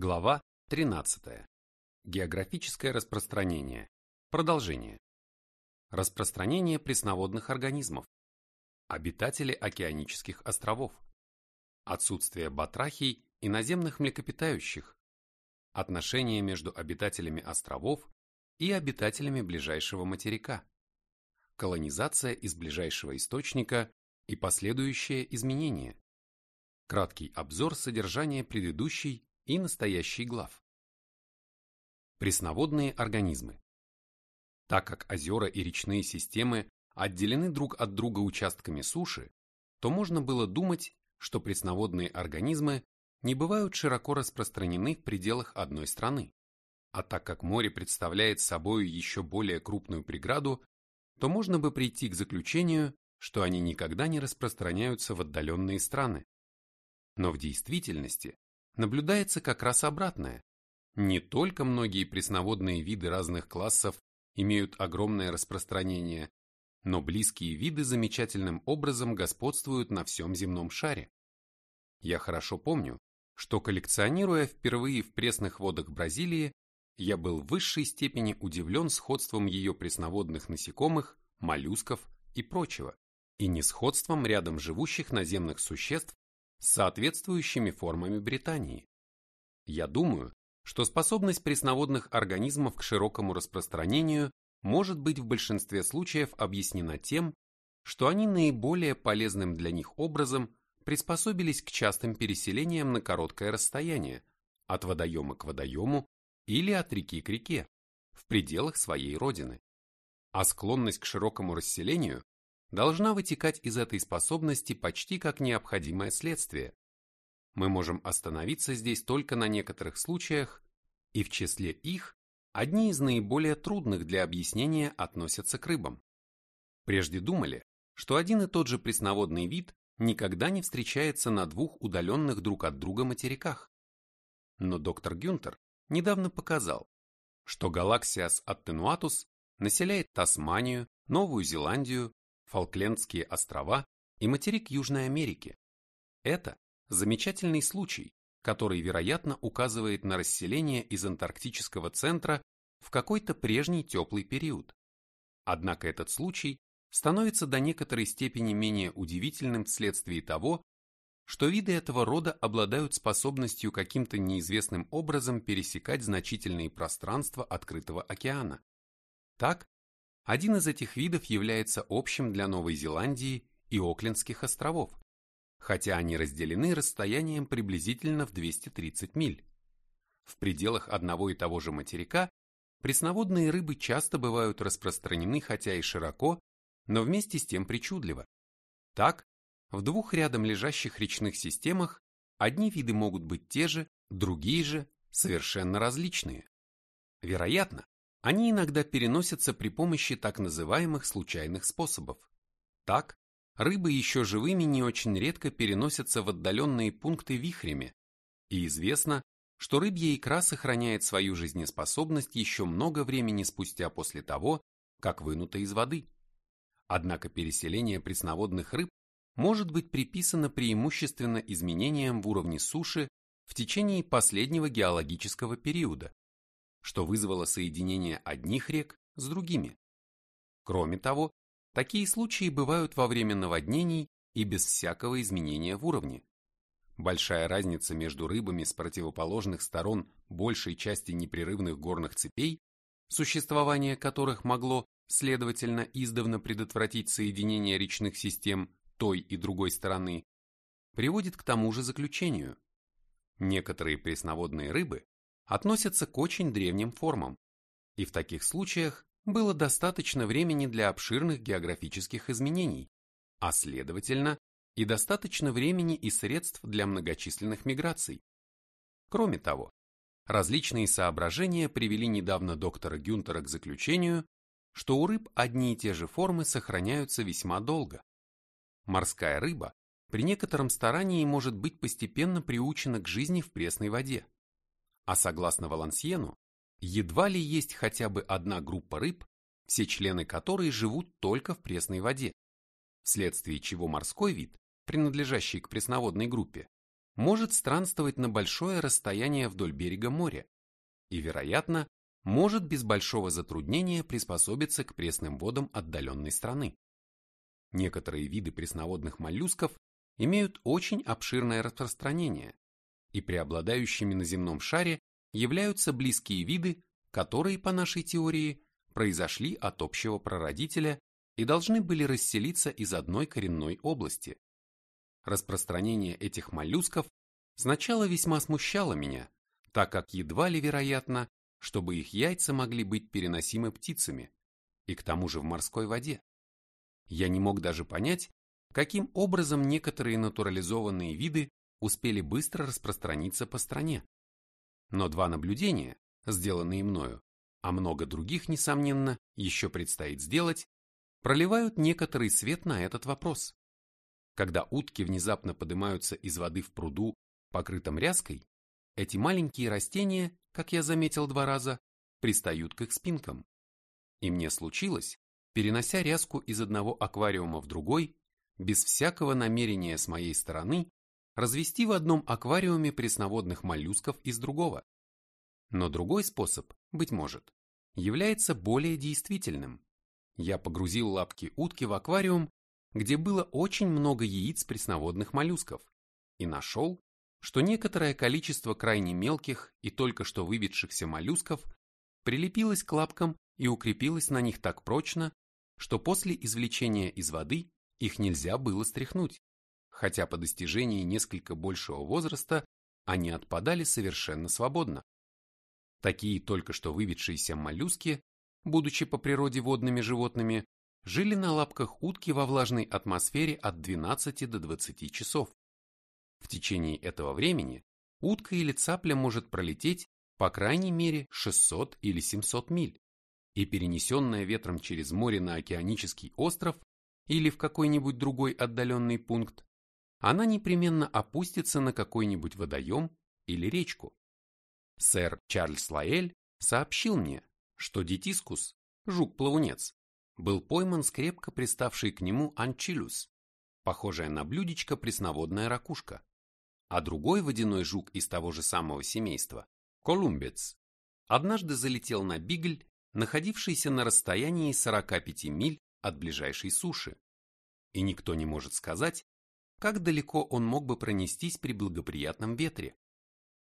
Глава 13. Географическое распространение. Продолжение. Распространение пресноводных организмов. Обитатели океанических островов. Отсутствие батрахий и наземных млекопитающих. Отношения между обитателями островов и обитателями ближайшего материка. Колонизация из ближайшего источника и последующее изменение. Краткий обзор содержания предыдущей и настоящий глав. Пресноводные организмы. Так как озера и речные системы отделены друг от друга участками суши, то можно было думать, что пресноводные организмы не бывают широко распространены в пределах одной страны. А так как море представляет собой еще более крупную преграду, то можно бы прийти к заключению, что они никогда не распространяются в отдаленные страны. Но в действительности наблюдается как раз обратное. Не только многие пресноводные виды разных классов имеют огромное распространение, но близкие виды замечательным образом господствуют на всем земном шаре. Я хорошо помню, что коллекционируя впервые в пресных водах Бразилии, я был в высшей степени удивлен сходством ее пресноводных насекомых, моллюсков и прочего, и несходством рядом живущих наземных существ с соответствующими формами Британии. Я думаю, что способность пресноводных организмов к широкому распространению может быть в большинстве случаев объяснена тем, что они наиболее полезным для них образом приспособились к частым переселениям на короткое расстояние, от водоема к водоему или от реки к реке, в пределах своей родины. А склонность к широкому расселению должна вытекать из этой способности почти как необходимое следствие. Мы можем остановиться здесь только на некоторых случаях, и в числе их одни из наиболее трудных для объяснения относятся к рыбам. Прежде думали, что один и тот же пресноводный вид никогда не встречается на двух удаленных друг от друга материках. Но доктор Гюнтер недавно показал, что галаксиас аттенуатус населяет Тасманию, Новую Зеландию, Фолклендские острова и материк Южной Америки. Это замечательный случай, который, вероятно, указывает на расселение из антарктического центра в какой-то прежний теплый период. Однако этот случай становится до некоторой степени менее удивительным вследствие того, что виды этого рода обладают способностью каким-то неизвестным образом пересекать значительные пространства открытого океана. Так, один из этих видов является общим для Новой Зеландии и Оклендских островов, хотя они разделены расстоянием приблизительно в 230 миль. В пределах одного и того же материка пресноводные рыбы часто бывают распространены хотя и широко, но вместе с тем причудливо. Так, в двух рядом лежащих речных системах одни виды могут быть те же, другие же совершенно различные. Вероятно, они иногда переносятся при помощи так называемых случайных способов. Так, рыбы еще живыми не очень редко переносятся в отдаленные пункты вихрями, и известно, что рыбья икра сохраняет свою жизнеспособность еще много времени спустя после того, как вынута из воды. Однако переселение пресноводных рыб может быть приписано преимущественно изменениям в уровне суши в течение последнего геологического периода, что вызвало соединение одних рек с другими. Кроме того, такие случаи бывают во время наводнений и без всякого изменения в уровне. Большая разница между рыбами с противоположных сторон большей части непрерывных горных цепей, существование которых могло, следовательно, издавна предотвратить соединение речных систем той и другой стороны, приводит к тому же заключению. Некоторые пресноводные рыбы относятся к очень древним формам, и в таких случаях было достаточно времени для обширных географических изменений, а следовательно и достаточно времени и средств для многочисленных миграций. Кроме того, различные соображения привели недавно доктора Гюнтера к заключению, что у рыб одни и те же формы сохраняются весьма долго. Морская рыба при некотором старании может быть постепенно приучена к жизни в пресной воде. А согласно Валансьену, едва ли есть хотя бы одна группа рыб, все члены которой живут только в пресной воде, вследствие чего морской вид, принадлежащий к пресноводной группе, может странствовать на большое расстояние вдоль берега моря и, вероятно, может без большого затруднения приспособиться к пресным водам отдаленной страны. Некоторые виды пресноводных моллюсков имеют очень обширное распространение, и преобладающими на земном шаре являются близкие виды, которые, по нашей теории, произошли от общего прародителя и должны были расселиться из одной коренной области. Распространение этих моллюсков сначала весьма смущало меня, так как едва ли вероятно, чтобы их яйца могли быть переносимы птицами, и к тому же в морской воде. Я не мог даже понять, каким образом некоторые натурализованные виды успели быстро распространиться по стране. Но два наблюдения, сделанные мною, а много других, несомненно, еще предстоит сделать, проливают некоторый свет на этот вопрос. Когда утки внезапно поднимаются из воды в пруду, покрытом ряской, эти маленькие растения, как я заметил два раза, пристают к их спинкам. И мне случилось, перенося ряску из одного аквариума в другой, без всякого намерения с моей стороны, развести в одном аквариуме пресноводных моллюсков из другого. Но другой способ, быть может, является более действительным. Я погрузил лапки утки в аквариум, где было очень много яиц пресноводных моллюсков, и нашел, что некоторое количество крайне мелких и только что выведшихся моллюсков прилепилось к лапкам и укрепилось на них так прочно, что после извлечения из воды их нельзя было стряхнуть хотя по достижении несколько большего возраста они отпадали совершенно свободно. Такие только что выведшиеся моллюски, будучи по природе водными животными, жили на лапках утки во влажной атмосфере от 12 до 20 часов. В течение этого времени утка или цапля может пролететь по крайней мере 600 или 700 миль, и перенесенная ветром через море на океанический остров или в какой-нибудь другой отдаленный пункт, она непременно опустится на какой-нибудь водоем или речку. Сэр Чарльз Лаэль сообщил мне, что Детискус, жук-плавунец, был пойман с крепко приставшей к нему анчилюс, похожая на блюдечко пресноводная ракушка, а другой водяной жук из того же самого семейства, колумбец, однажды залетел на бигль, находившийся на расстоянии 45 миль от ближайшей суши. И никто не может сказать, как далеко он мог бы пронестись при благоприятном ветре.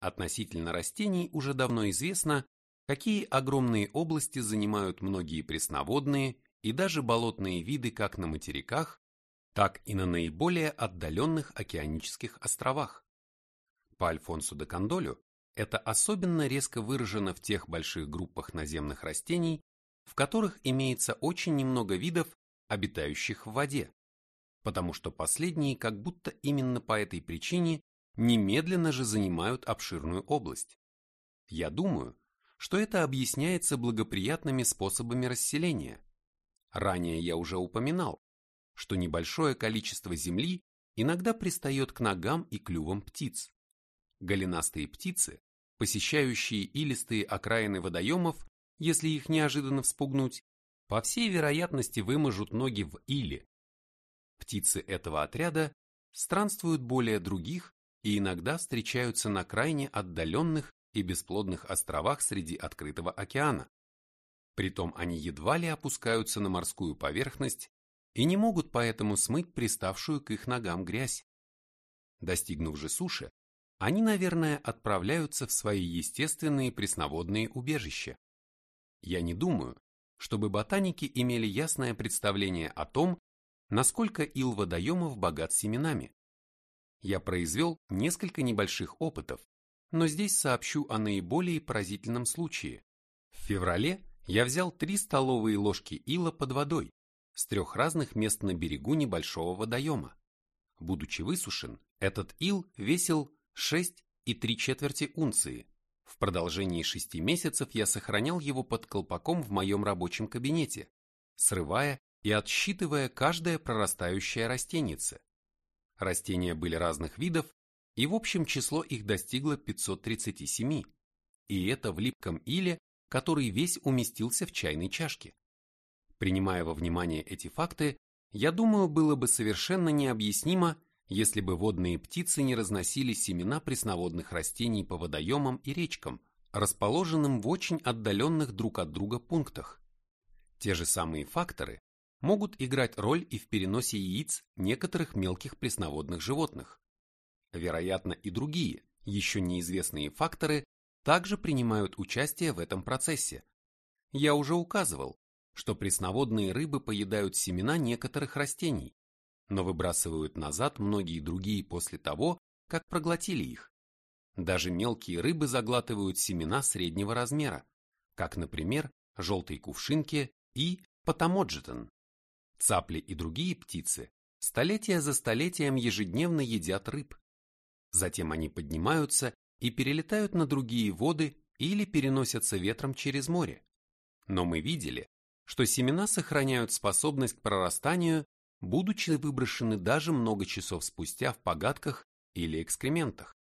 Относительно растений уже давно известно, какие огромные области занимают многие пресноводные и даже болотные виды как на материках, так и на наиболее отдаленных океанических островах. По Альфонсу де Кондолю это особенно резко выражено в тех больших группах наземных растений, в которых имеется очень немного видов, обитающих в воде потому что последние как будто именно по этой причине немедленно же занимают обширную область. Я думаю, что это объясняется благоприятными способами расселения. Ранее я уже упоминал, что небольшое количество земли иногда пристает к ногам и клювам птиц. Голенастые птицы, посещающие илистые окраины водоемов, если их неожиданно вспугнуть, по всей вероятности вымажут ноги в иле, Птицы этого отряда странствуют более других и иногда встречаются на крайне отдаленных и бесплодных островах среди открытого океана. Притом они едва ли опускаются на морскую поверхность и не могут поэтому смыть приставшую к их ногам грязь. Достигнув же суши, они, наверное, отправляются в свои естественные пресноводные убежища. Я не думаю, чтобы ботаники имели ясное представление о том, насколько ил водоемов богат семенами. Я произвел несколько небольших опытов, но здесь сообщу о наиболее поразительном случае. В феврале я взял три столовые ложки ила под водой с трех разных мест на берегу небольшого водоема. Будучи высушен, этот ил весил 6 и 3 четверти унции. В продолжении шести месяцев я сохранял его под колпаком в моем рабочем кабинете, срывая и отсчитывая каждое прорастающее растенице. Растения были разных видов, и в общем число их достигло 537, и это в липком иле, который весь уместился в чайной чашке. Принимая во внимание эти факты, я думаю, было бы совершенно необъяснимо, если бы водные птицы не разносили семена пресноводных растений по водоемам и речкам, расположенным в очень отдаленных друг от друга пунктах. Те же самые факторы могут играть роль и в переносе яиц некоторых мелких пресноводных животных. Вероятно, и другие, еще неизвестные факторы также принимают участие в этом процессе. Я уже указывал, что пресноводные рыбы поедают семена некоторых растений, но выбрасывают назад многие другие после того, как проглотили их. Даже мелкие рыбы заглатывают семена среднего размера, как, например, желтые кувшинки и потамоджетон. Цапли и другие птицы столетия за столетием ежедневно едят рыб. Затем они поднимаются и перелетают на другие воды или переносятся ветром через море. Но мы видели, что семена сохраняют способность к прорастанию, будучи выброшены даже много часов спустя в погадках или экскрементах.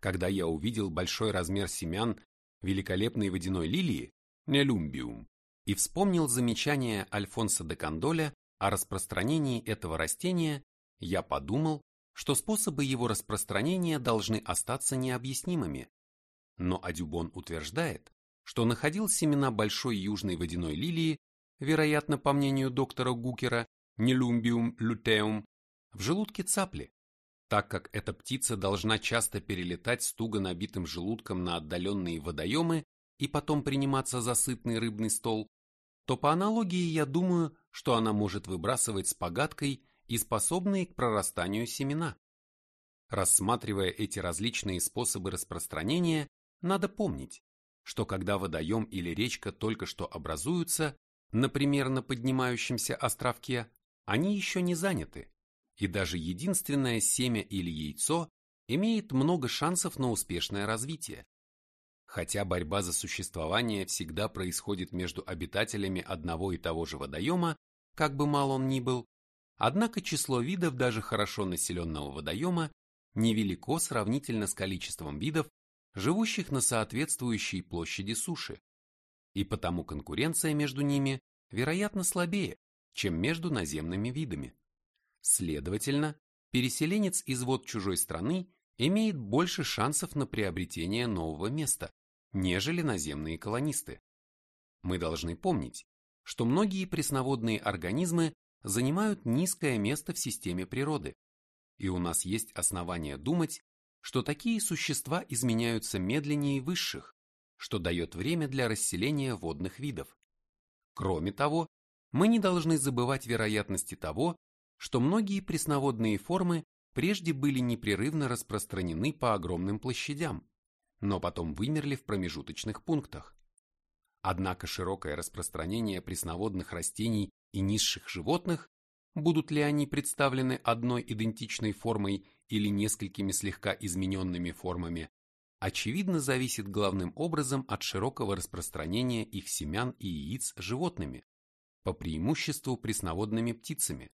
Когда я увидел большой размер семян великолепной водяной лилии, нелюмбиум, и вспомнил замечание Альфонса де Кандоля о распространении этого растения, я подумал, что способы его распространения должны остаться необъяснимыми. Но Адюбон утверждает, что находил семена большой южной водяной лилии, вероятно, по мнению доктора Гукера, Нелумбиум лютеум, в желудке цапли, так как эта птица должна часто перелетать с туго набитым желудком на отдаленные водоемы и потом приниматься за сытный рыбный стол, то по аналогии я думаю, что она может выбрасывать с погаткой и способные к прорастанию семена. Рассматривая эти различные способы распространения, надо помнить, что когда водоем или речка только что образуются, например, на поднимающемся островке, они еще не заняты, и даже единственное семя или яйцо имеет много шансов на успешное развитие. Хотя борьба за существование всегда происходит между обитателями одного и того же водоема, как бы мал он ни был, однако число видов даже хорошо населенного водоема невелико сравнительно с количеством видов, живущих на соответствующей площади суши, и потому конкуренция между ними, вероятно, слабее, чем между наземными видами. Следовательно, переселенец из вод чужой страны имеет больше шансов на приобретение нового места, нежели наземные колонисты. Мы должны помнить, что многие пресноводные организмы занимают низкое место в системе природы, и у нас есть основания думать, что такие существа изменяются медленнее высших, что дает время для расселения водных видов. Кроме того, мы не должны забывать вероятности того, что многие пресноводные формы прежде были непрерывно распространены по огромным площадям, но потом вымерли в промежуточных пунктах. Однако широкое распространение пресноводных растений и низших животных, будут ли они представлены одной идентичной формой или несколькими слегка измененными формами, очевидно зависит главным образом от широкого распространения их семян и яиц животными, по преимуществу пресноводными птицами,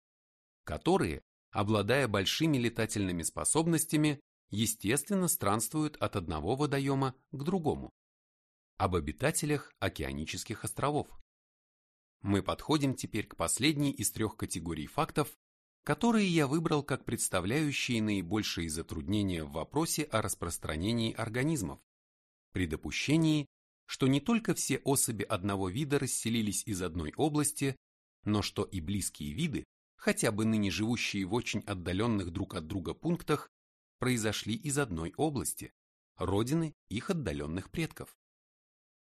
которые, обладая большими летательными способностями, естественно странствуют от одного водоема к другому. Об обитателях океанических островов. Мы подходим теперь к последней из трех категорий фактов, которые я выбрал как представляющие наибольшие затруднения в вопросе о распространении организмов, при допущении, что не только все особи одного вида расселились из одной области, но что и близкие виды, хотя бы ныне живущие в очень отдаленных друг от друга пунктах, произошли из одной области, родины их отдаленных предков.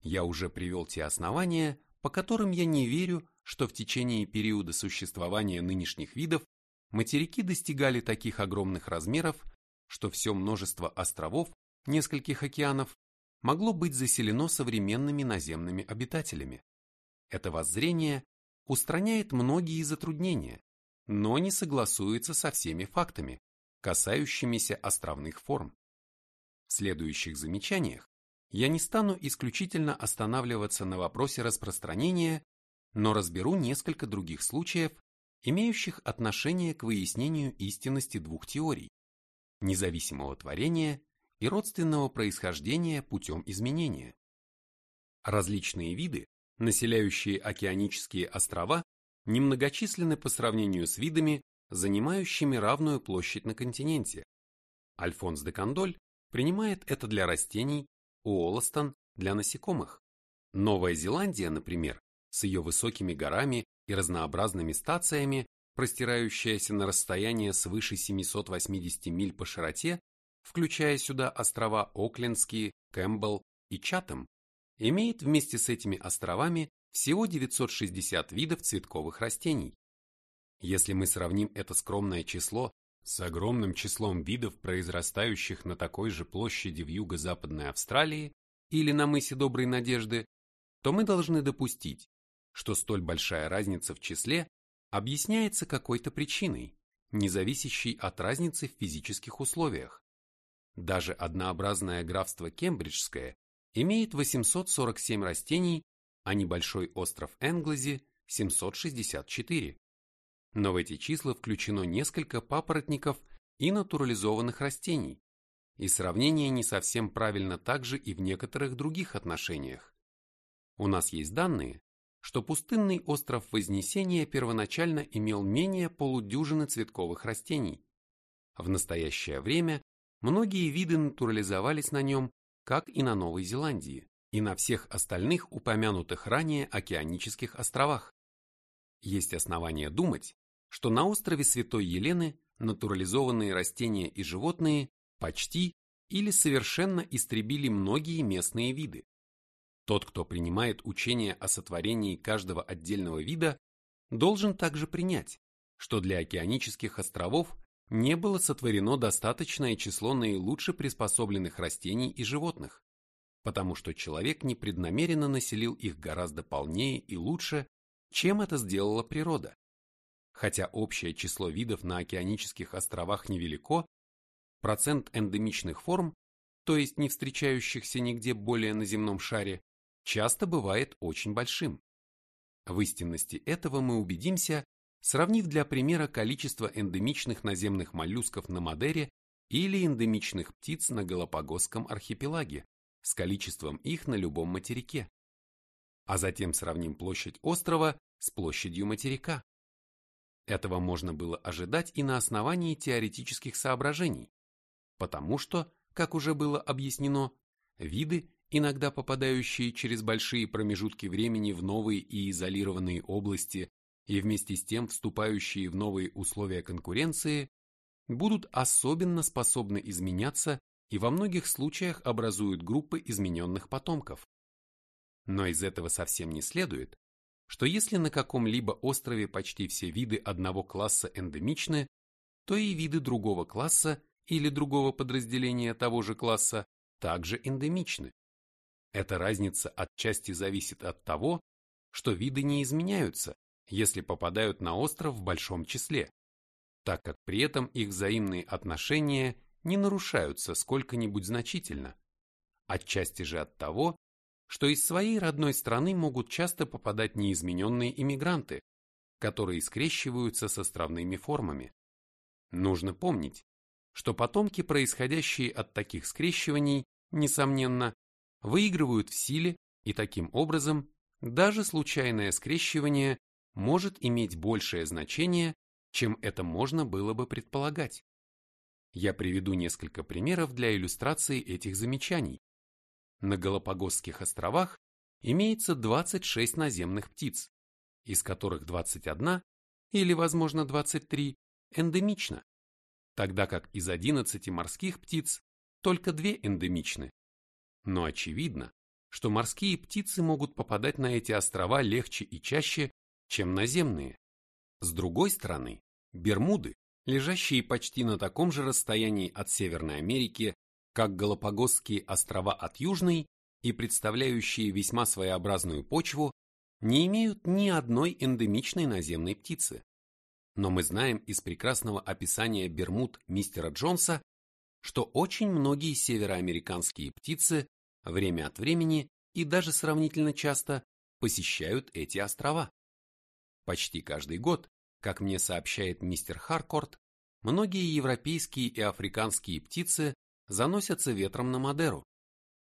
Я уже привел те основания, по которым я не верю, что в течение периода существования нынешних видов материки достигали таких огромных размеров, что все множество островов, нескольких океанов, могло быть заселено современными наземными обитателями. Это воззрение устраняет многие затруднения, но не согласуется со всеми фактами, касающимися островных форм. В следующих замечаниях я не стану исключительно останавливаться на вопросе распространения, но разберу несколько других случаев, имеющих отношение к выяснению истинности двух теорий – независимого творения и родственного происхождения путем изменения. Различные виды, населяющие океанические острова, немногочисленны по сравнению с видами, занимающими равную площадь на континенте. Альфонс де Кандоль принимает это для растений, Уолластон для насекомых. Новая Зеландия, например, с ее высокими горами и разнообразными стациями, простирающаяся на расстояние свыше 780 миль по широте, включая сюда острова Оклендские, Кэмпбелл и Чатем, имеет вместе с этими островами всего 960 видов цветковых растений. Если мы сравним это скромное число с огромным числом видов, произрастающих на такой же площади в юго-западной Австралии или на мысе Доброй Надежды, то мы должны допустить, что столь большая разница в числе объясняется какой-то причиной, не зависящей от разницы в физических условиях. Даже однообразное графство Кембриджское имеет 847 растений, а небольшой остров Энглези – 764. Но в эти числа включено несколько папоротников и натурализованных растений, и сравнение не совсем правильно также и в некоторых других отношениях. У нас есть данные, что пустынный остров Вознесения первоначально имел менее полудюжины цветковых растений. В настоящее время многие виды натурализовались на нем, как и на Новой Зеландии, и на всех остальных упомянутых ранее океанических островах. Есть основания думать, что на острове Святой Елены натурализованные растения и животные почти или совершенно истребили многие местные виды. Тот, кто принимает учение о сотворении каждого отдельного вида, должен также принять, что для океанических островов не было сотворено достаточное число наилучше приспособленных растений и животных, потому что человек непреднамеренно населил их гораздо полнее и лучше, чем это сделала природа. Хотя общее число видов на океанических островах невелико, процент эндемичных форм, то есть не встречающихся нигде более на земном шаре, часто бывает очень большим. В истинности этого мы убедимся, сравнив для примера количество эндемичных наземных моллюсков на Мадере или эндемичных птиц на Галапагосском архипелаге с количеством их на любом материке. А затем сравним площадь острова с площадью материка. Этого можно было ожидать и на основании теоретических соображений, потому что, как уже было объяснено, виды иногда попадающие через большие промежутки времени в новые и изолированные области и вместе с тем вступающие в новые условия конкуренции, будут особенно способны изменяться и во многих случаях образуют группы измененных потомков. Но из этого совсем не следует, что если на каком-либо острове почти все виды одного класса эндемичны, то и виды другого класса или другого подразделения того же класса также эндемичны. Эта разница отчасти зависит от того, что виды не изменяются, если попадают на остров в большом числе, так как при этом их взаимные отношения не нарушаются сколько-нибудь значительно. Отчасти же от того, что из своей родной страны могут часто попадать неизмененные иммигранты, которые скрещиваются с островными формами. Нужно помнить, что потомки, происходящие от таких скрещиваний, несомненно, выигрывают в силе, и таким образом даже случайное скрещивание может иметь большее значение, чем это можно было бы предполагать. Я приведу несколько примеров для иллюстрации этих замечаний. На Галапагосских островах имеется 26 наземных птиц, из которых 21 или, возможно, 23 эндемично, тогда как из 11 морских птиц только две эндемичны. Но очевидно, что морские птицы могут попадать на эти острова легче и чаще, чем наземные. С другой стороны, Бермуды, лежащие почти на таком же расстоянии от Северной Америки, как Галапагосские острова от Южной и представляющие весьма своеобразную почву, не имеют ни одной эндемичной наземной птицы. Но мы знаем из прекрасного описания Бермуд мистера Джонса, что очень многие североамериканские птицы время от времени и даже сравнительно часто посещают эти острова. Почти каждый год, как мне сообщает мистер Харкорт, многие европейские и африканские птицы заносятся ветром на Мадеру.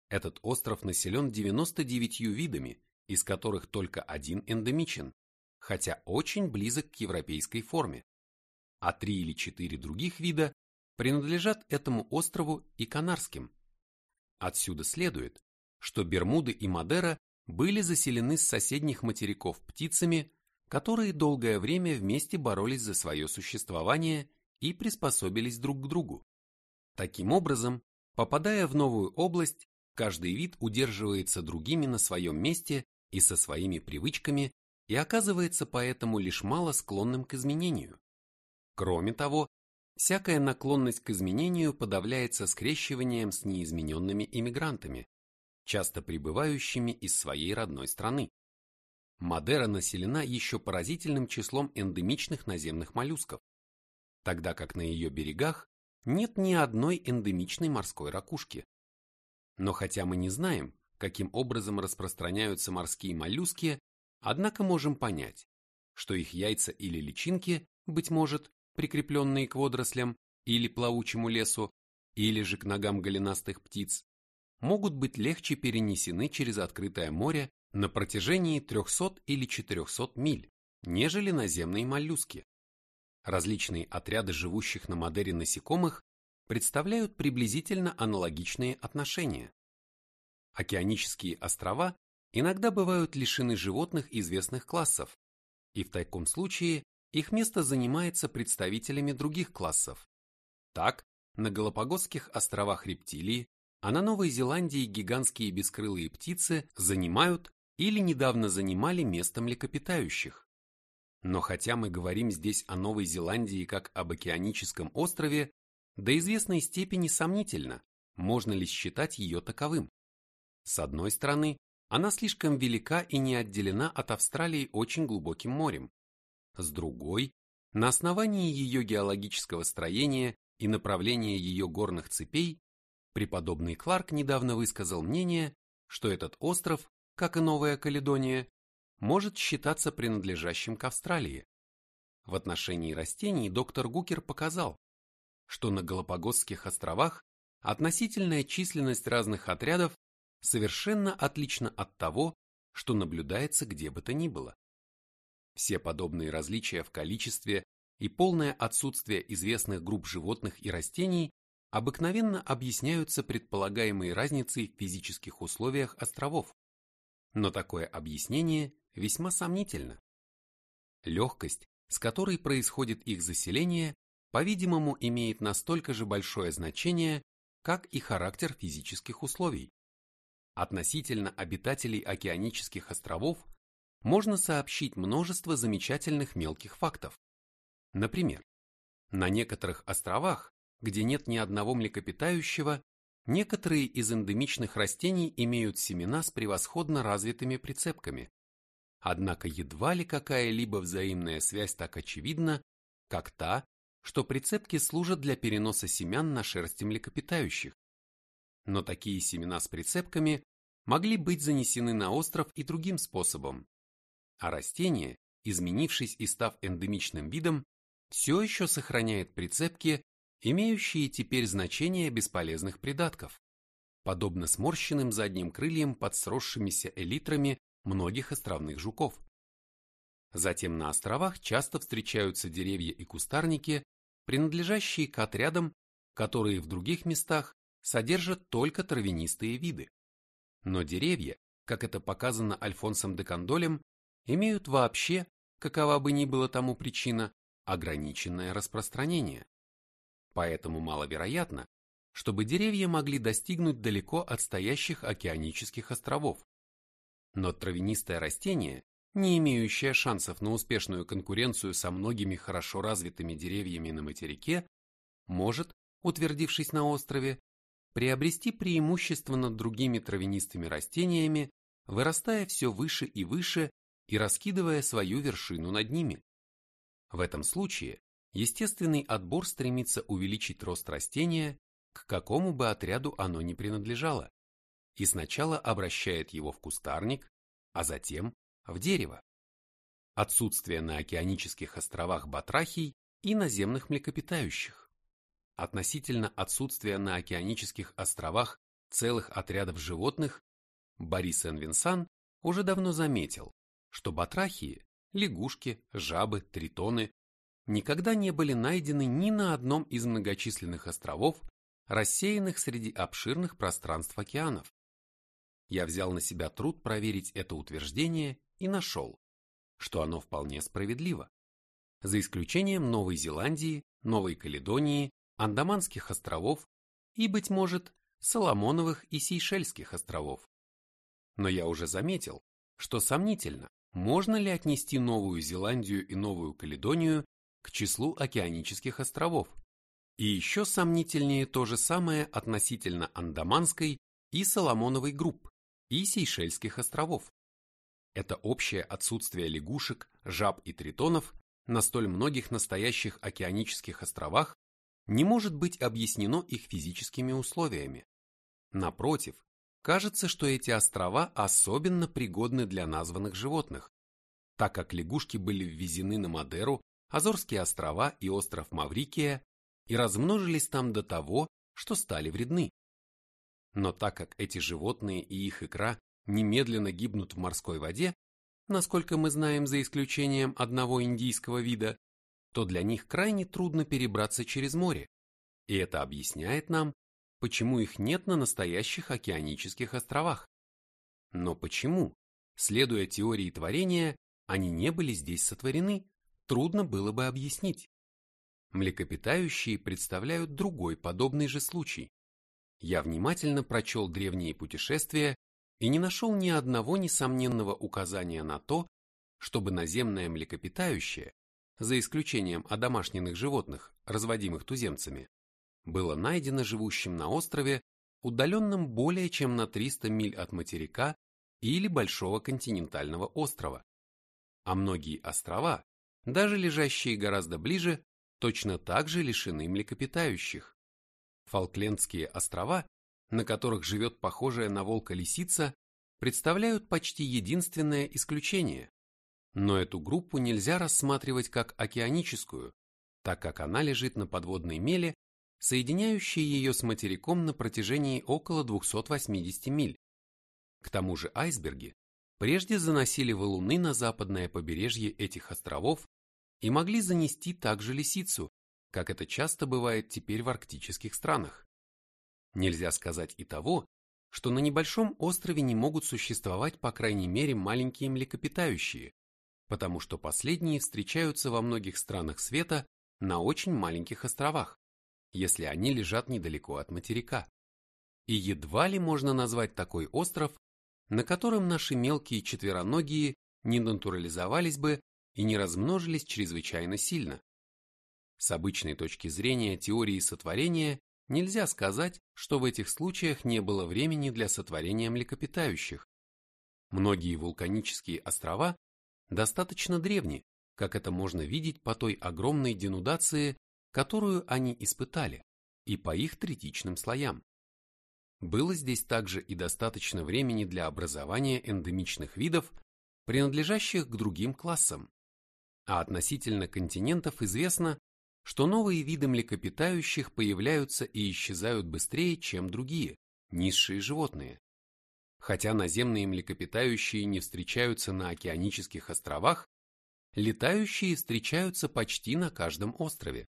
Этот остров населен 99 видами, из которых только один эндемичен, хотя очень близок к европейской форме. а три или четыре других вида принадлежат этому острову и Канарским. Отсюда следует, что Бермуды и Мадера были заселены с соседних материков птицами, которые долгое время вместе боролись за свое существование и приспособились друг к другу. Таким образом, попадая в новую область, каждый вид удерживается другими на своем месте и со своими привычками и оказывается поэтому лишь мало склонным к изменению. Кроме того, всякая наклонность к изменению подавляется скрещиванием с неизмененными иммигрантами, часто прибывающими из своей родной страны. Мадера населена еще поразительным числом эндемичных наземных моллюсков, тогда как на ее берегах нет ни одной эндемичной морской ракушки. Но хотя мы не знаем, каким образом распространяются морские моллюски, однако можем понять, что их яйца или личинки, быть может, прикрепленные к водорослям или плавучему лесу, или же к ногам голенастых птиц, могут быть легче перенесены через открытое море на протяжении 300 или 400 миль, нежели наземные моллюски. Различные отряды живущих на Мадере насекомых представляют приблизительно аналогичные отношения. Океанические острова иногда бывают лишены животных известных классов, и в таком случае их место занимается представителями других классов. Так, на Галапагосских островах рептилии, а на Новой Зеландии гигантские бескрылые птицы занимают или недавно занимали место млекопитающих. Но хотя мы говорим здесь о Новой Зеландии как об океаническом острове, до известной степени сомнительно, можно ли считать ее таковым. С одной стороны, она слишком велика и не отделена от Австралии очень глубоким морем. С другой, на основании ее геологического строения и направления ее горных цепей, преподобный Кларк недавно высказал мнение, что этот остров, как и Новая Каледония, может считаться принадлежащим к Австралии. В отношении растений доктор Гукер показал, что на Галапагосских островах относительная численность разных отрядов совершенно отлична от того, что наблюдается где бы то ни было. Все подобные различия в количестве и полное отсутствие известных групп животных и растений обыкновенно объясняются предполагаемой разницей в физических условиях островов. Но такое объяснение весьма сомнительно. Легкость, с которой происходит их заселение, по-видимому, имеет настолько же большое значение, как и характер физических условий. Относительно обитателей океанических островов можно сообщить множество замечательных мелких фактов. Например, на некоторых островах, где нет ни одного млекопитающего, некоторые из эндемичных растений имеют семена с превосходно развитыми прицепками. Однако едва ли какая-либо взаимная связь так очевидна, как та, что прицепки служат для переноса семян на шерсти млекопитающих. Но такие семена с прицепками могли быть занесены на остров и другим способом, а растение, изменившись и став эндемичным видом, все еще сохраняет прицепки, имеющие теперь значение бесполезных придатков, подобно сморщенным задним крыльям под сросшимися элитрами многих островных жуков. Затем на островах часто встречаются деревья и кустарники, принадлежащие к отрядам, которые в других местах содержат только травянистые виды. Но деревья, как это показано Альфонсом де Кондолем, имеют вообще, какова бы ни была тому причина, ограниченное распространение. Поэтому маловероятно, чтобы деревья могли достигнуть далеко отстоящих океанических островов. Но травянистое растение, не имеющее шансов на успешную конкуренцию со многими хорошо развитыми деревьями на материке, может, утвердившись на острове, приобрести преимущество над другими травянистыми растениями, вырастая все выше и выше и раскидывая свою вершину над ними. В этом случае естественный отбор стремится увеличить рост растения, к какому бы отряду оно ни принадлежало, и сначала обращает его в кустарник, а затем в дерево. Отсутствие на океанических островах батрахий и наземных млекопитающих. Относительно отсутствия на океанических островах целых отрядов животных, Борис Энвинсан уже давно заметил, что батрахии, лягушки, жабы, тритоны никогда не были найдены ни на одном из многочисленных островов, рассеянных среди обширных пространств океанов. Я взял на себя труд проверить это утверждение и нашел, что оно вполне справедливо. За исключением Новой Зеландии, Новой Каледонии, Андаманских островов и, быть может, Соломоновых и Сейшельских островов. Но я уже заметил, что сомнительно, можно ли отнести Новую Зеландию и Новую Каледонию к числу океанических островов. И еще сомнительнее то же самое относительно Андаманской и Соломоновой групп и Сейшельских островов. Это общее отсутствие лягушек, жаб и тритонов на столь многих настоящих океанических островах не может быть объяснено их физическими условиями. Напротив, кажется, что эти острова особенно пригодны для названных животных, так как лягушки были ввезены на Мадеру, Азорские острова и остров Маврикия и размножились там до того, что стали вредны. Но так как эти животные и их икра немедленно гибнут в морской воде, насколько мы знаем за исключением одного индийского вида, то для них крайне трудно перебраться через море. И это объясняет нам, почему их нет на настоящих океанических островах. Но почему, следуя теории творения, они не были здесь сотворены, трудно было бы объяснить. Млекопитающие представляют другой подобный же случай. Я внимательно прочел древние путешествия и не нашел ни одного несомненного указания на то, чтобы наземное млекопитающее, за исключением одомашненных животных, разводимых туземцами, было найдено живущим на острове, удаленном более чем на 300 миль от материка или большого континентального острова. А многие острова, даже лежащие гораздо ближе, точно так же лишены млекопитающих. Фолклендские острова, на которых живет похожая на волка лисица, представляют почти единственное исключение. Но эту группу нельзя рассматривать как океаническую, так как она лежит на подводной меле соединяющие ее с материком на протяжении около 280 миль. К тому же айсберги прежде заносили валуны на западное побережье этих островов и могли занести также лисицу, как это часто бывает теперь в арктических странах. Нельзя сказать и того, что на небольшом острове не могут существовать по крайней мере маленькие млекопитающие, потому что последние встречаются во многих странах света на очень маленьких островах если они лежат недалеко от материка. И едва ли можно назвать такой остров, на котором наши мелкие четвероногие не натурализовались бы и не размножились чрезвычайно сильно. С обычной точки зрения теории сотворения нельзя сказать, что в этих случаях не было времени для сотворения млекопитающих. Многие вулканические острова достаточно древни, как это можно видеть по той огромной денудации, которую они испытали, и по их третичным слоям. Было здесь также и достаточно времени для образования эндемичных видов, принадлежащих к другим классам. А относительно континентов известно, что новые виды млекопитающих появляются и исчезают быстрее, чем другие, низшие животные. Хотя наземные млекопитающие не встречаются на океанических островах, летающие встречаются почти на каждом острове.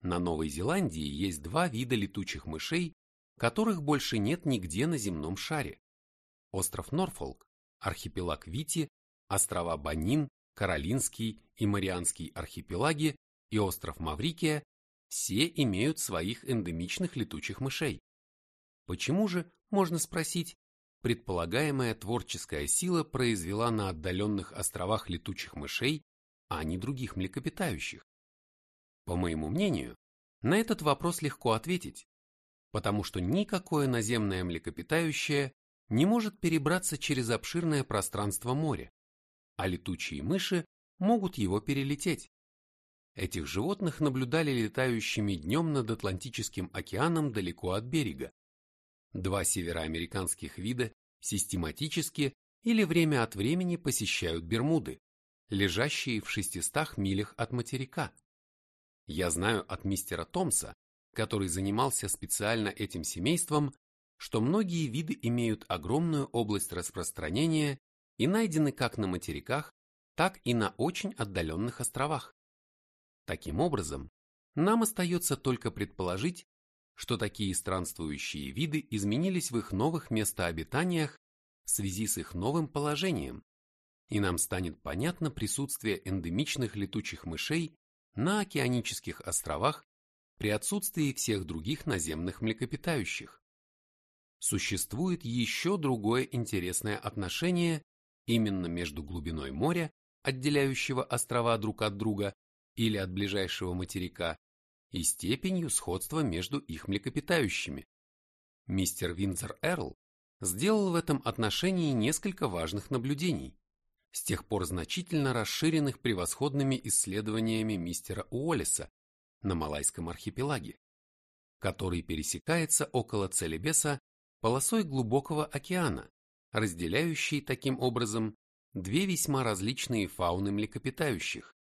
На Новой Зеландии есть два вида летучих мышей, которых больше нет нигде на земном шаре. Остров Норфолк, архипелаг Вити, острова Банин, Каролинский и Марианский архипелаги и остров Маврикия все имеют своих эндемичных летучих мышей. Почему же, можно спросить, предполагаемая творческая сила произвела на отдаленных островах летучих мышей, а не других млекопитающих? По моему мнению, на этот вопрос легко ответить, потому что никакое наземное млекопитающее не может перебраться через обширное пространство моря, а летучие мыши могут его перелететь. Этих животных наблюдали летающими днем над Атлантическим океаном далеко от берега. Два североамериканских вида систематически или время от времени посещают Бермуды, лежащие в 600 милях от материка. Я знаю от мистера Томса, который занимался специально этим семейством, что многие виды имеют огромную область распространения и найдены как на материках, так и на очень отдаленных островах. Таким образом, нам остается только предположить, что такие странствующие виды изменились в их новых местообитаниях в связи с их новым положением, и нам станет понятно присутствие эндемичных летучих мышей на океанических островах при отсутствии всех других наземных млекопитающих. Существует еще другое интересное отношение именно между глубиной моря, отделяющего острова друг от друга или от ближайшего материка, и степенью сходства между их млекопитающими. Мистер Винзер Эрл сделал в этом отношении несколько важных наблюдений, с тех пор значительно расширенных превосходными исследованиями мистера Уоллеса на Малайском архипелаге, который пересекается около Целебеса полосой глубокого океана, разделяющей таким образом две весьма различные фауны млекопитающих.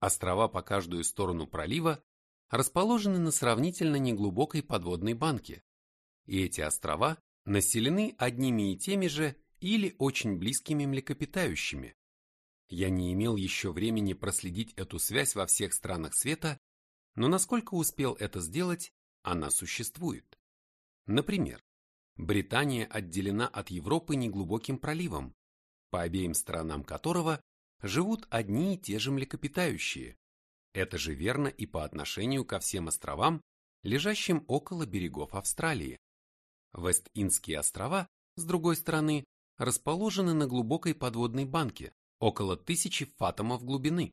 Острова по каждую сторону пролива расположены на сравнительно неглубокой подводной банке, и эти острова населены одними и теми же или очень близкими млекопитающими. Я не имел еще времени проследить эту связь во всех странах света, но насколько успел это сделать, она существует. Например, Британия отделена от Европы неглубоким проливом, по обеим сторонам которого живут одни и те же млекопитающие. Это же верно и по отношению ко всем островам, лежащим около берегов Австралии. Вест-Индские острова, с другой стороны, расположены на глубокой подводной банке, около тысячи фатомов глубины.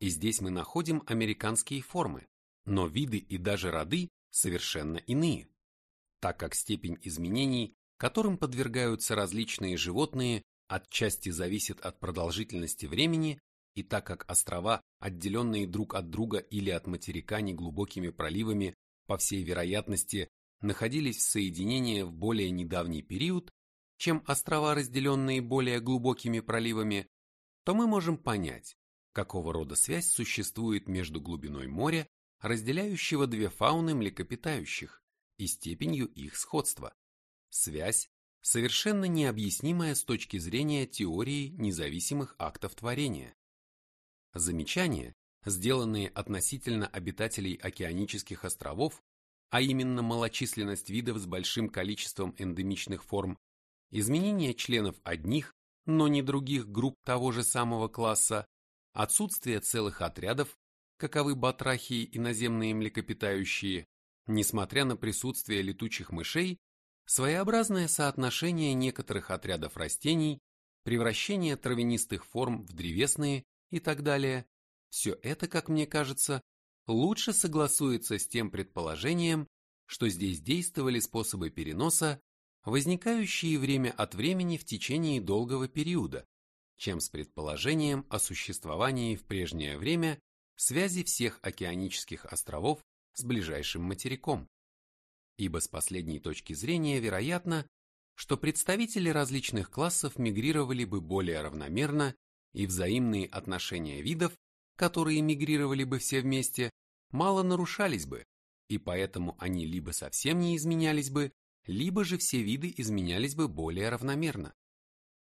И здесь мы находим американские формы, но виды и даже роды совершенно иные. Так как степень изменений, которым подвергаются различные животные, отчасти зависит от продолжительности времени, и так как острова, отделенные друг от друга или от материка неглубокими проливами, по всей вероятности, находились в соединении в более недавний период, чем острова, разделенные более глубокими проливами, то мы можем понять, какого рода связь существует между глубиной моря, разделяющего две фауны млекопитающих, и степенью их сходства. Связь, совершенно необъяснимая с точки зрения теории независимых актов творения. Замечания, сделанные относительно обитателей океанических островов, а именно малочисленность видов с большим количеством эндемичных форм, изменение членов одних, но не других групп того же самого класса, отсутствие целых отрядов, каковы батрахии и наземные млекопитающие, несмотря на присутствие летучих мышей, своеобразное соотношение некоторых отрядов растений, превращение травянистых форм в древесные и так далее, все это, как мне кажется, лучше согласуется с тем предположением, что здесь действовали способы переноса, возникающие время от времени в течение долгого периода, чем с предположением о существовании в прежнее время связи всех океанических островов с ближайшим материком. Ибо с последней точки зрения вероятно, что представители различных классов мигрировали бы более равномерно и взаимные отношения видов, которые мигрировали бы все вместе, мало нарушались бы, и поэтому они либо совсем не изменялись бы, либо же все виды изменялись бы более равномерно.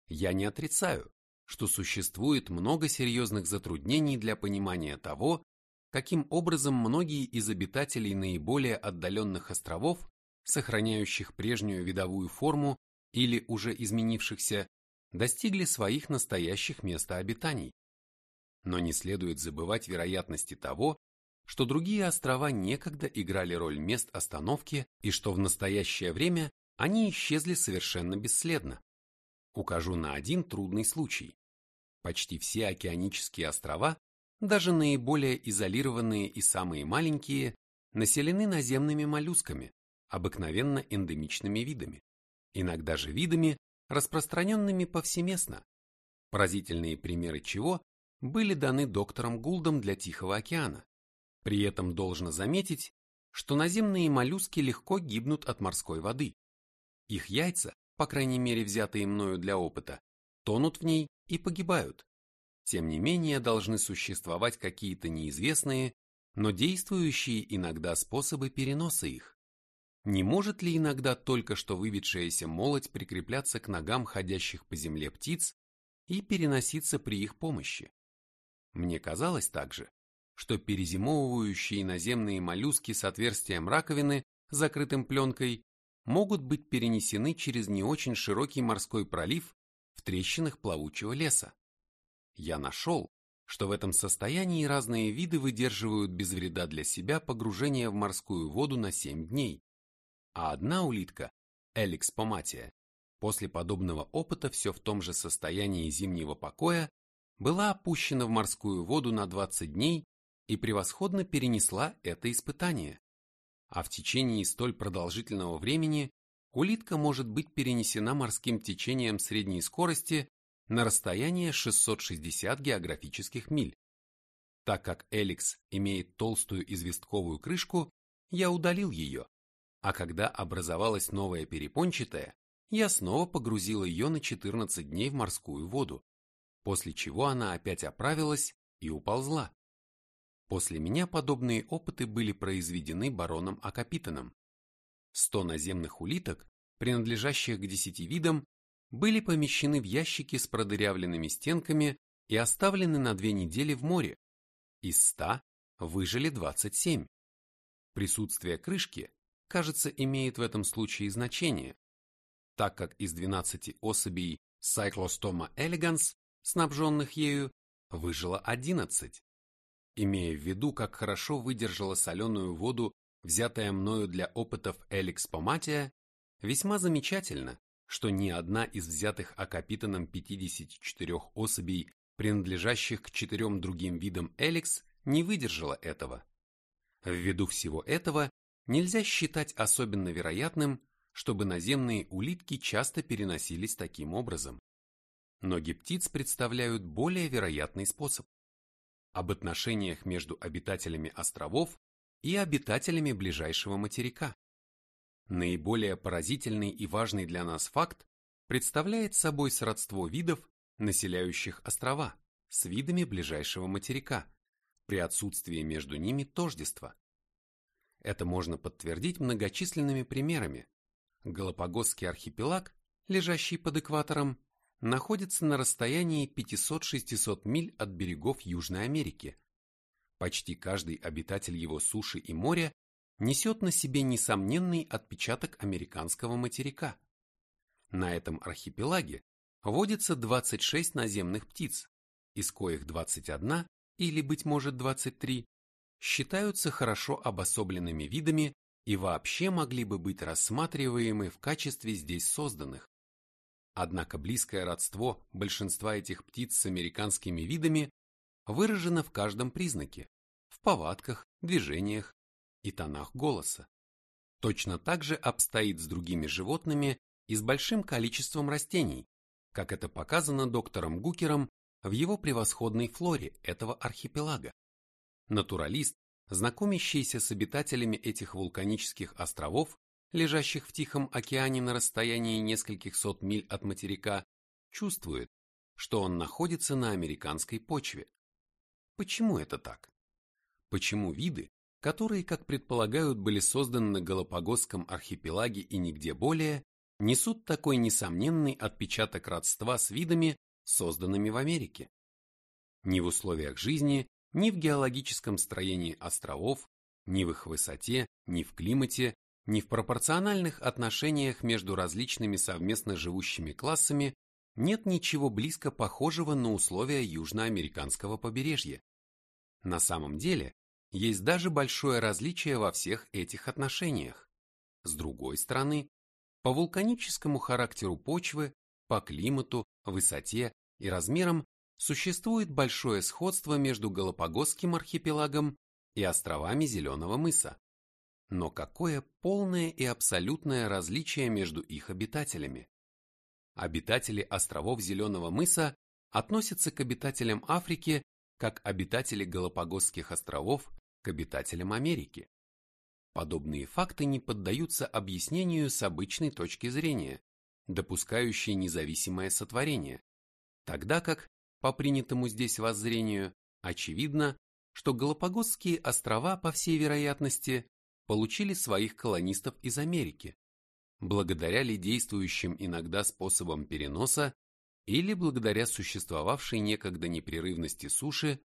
Я не отрицаю, что существует много серьезных затруднений для понимания того, каким образом многие из обитателей наиболее отдаленных островов, сохраняющих прежнюю видовую форму или уже изменившихся, достигли своих настоящих мест обитаний. Но не следует забывать вероятности того, что другие острова некогда играли роль мест остановки и что в настоящее время они исчезли совершенно бесследно. Укажу на один трудный случай. Почти все океанические острова, даже наиболее изолированные и самые маленькие, населены наземными моллюсками, обыкновенно эндемичными видами, иногда же видами, распространенными повсеместно, поразительные примеры чего были даны доктором Гулдом для Тихого океана. При этом должно заметить, что наземные моллюски легко гибнут от морской воды. Их яйца, по крайней мере взятые мною для опыта, тонут в ней и погибают. Тем не менее должны существовать какие-то неизвестные, но действующие иногда способы переноса их. Не может ли иногда только что выведшаяся молоть прикрепляться к ногам ходящих по земле птиц и переноситься при их помощи? Мне казалось также, что перезимовывающие наземные моллюски с отверстием раковины, закрытым пленкой, могут быть перенесены через не очень широкий морской пролив в трещинах плавучего леса. Я нашел, что в этом состоянии разные виды выдерживают без вреда для себя погружение в морскую воду на 7 дней, а одна улитка, Эликс поматия, после подобного опыта все в том же состоянии зимнего покоя, была опущена в морскую воду на 20 дней и превосходно перенесла это испытание. А в течение столь продолжительного времени улитка может быть перенесена морским течением средней скорости на расстояние 660 географических миль. Так как Эликс имеет толстую известковую крышку, я удалил ее, а когда образовалась новая перепончатая, я снова погрузил ее на 14 дней в морскую воду, после чего она опять оправилась и уползла. После меня подобные опыты были произведены бароном Акапитаном. 100 наземных улиток, принадлежащих к 10 видам, были помещены в ящики с продырявленными стенками и оставлены на две недели в море. Из 100 выжили 27. Присутствие крышки, кажется, имеет в этом случае значение, так как из 12 особей Cyclostoma elegans, снабженных ею, выжило 11. Имея в виду, как хорошо выдержала соленую воду, взятая мною для опытов Эликс поматия, весьма замечательно, что ни одна из взятых Акапитаном 54 особей, принадлежащих к четырем другим видам Эликс, не выдержала этого. Ввиду всего этого, нельзя считать особенно вероятным, чтобы наземные улитки часто переносились таким образом. Ноги птиц представляют более вероятный способ. Об отношениях между обитателями островов и обитателями ближайшего материка. Наиболее поразительный и важный для нас факт представляет собой сродство видов, населяющих острова, с видами ближайшего материка, при отсутствии между ними тождества. Это можно подтвердить многочисленными примерами. Галапагосский архипелаг, лежащий под экватором, находится на расстоянии 500-600 миль от берегов Южной Америки. Почти каждый обитатель его суши и моря несет на себе несомненный отпечаток американского материка. На этом архипелаге водится 26 наземных птиц, из коих 21 или, быть может, 23 считаются хорошо обособленными видами и вообще могли бы быть рассматриваемы в качестве здесь созданных. Однако близкое родство большинства этих птиц с американскими видами выражено в каждом признаке – в повадках, движениях, и тонах голоса. Точно так же обстоит с другими животными и с большим количеством растений, как это показано доктором Гукером в его превосходной флоре этого архипелага. Натуралист, знакомящийся с обитателями этих вулканических островов, лежащих в Тихом океане на расстоянии нескольких сот миль от материка, чувствует, что он находится на американской почве. Почему это так? Почему виды, которые, как предполагают, были созданы на Галапагосском архипелаге и нигде более, несут такой несомненный отпечаток родства с видами, созданными в Америке. Ни в условиях жизни, ни в геологическом строении островов, ни в их высоте, ни в климате, ни в пропорциональных отношениях между различными совместно живущими классами нет ничего близко похожего на условия южноамериканского побережья. На самом деле, есть даже большое различие во всех этих отношениях. С другой стороны, по вулканическому характеру почвы, по климату, высоте и размерам существует большое сходство между Галапагосским архипелагом и островами Зеленого мыса. Но какое полное и абсолютное различие между их обитателями? Обитатели островов Зеленого мыса относятся к обитателям Африки как обитатели Галапагосских островов к обитателям Америки. Подобные факты не поддаются объяснению с обычной точки зрения, допускающей независимое сотворение, тогда как, по принятому здесь воззрению, очевидно, что Галапагосские острова, по всей вероятности, получили своих колонистов из Америки, благодаря ли действующим иногда способам переноса или благодаря существовавшей некогда непрерывности суши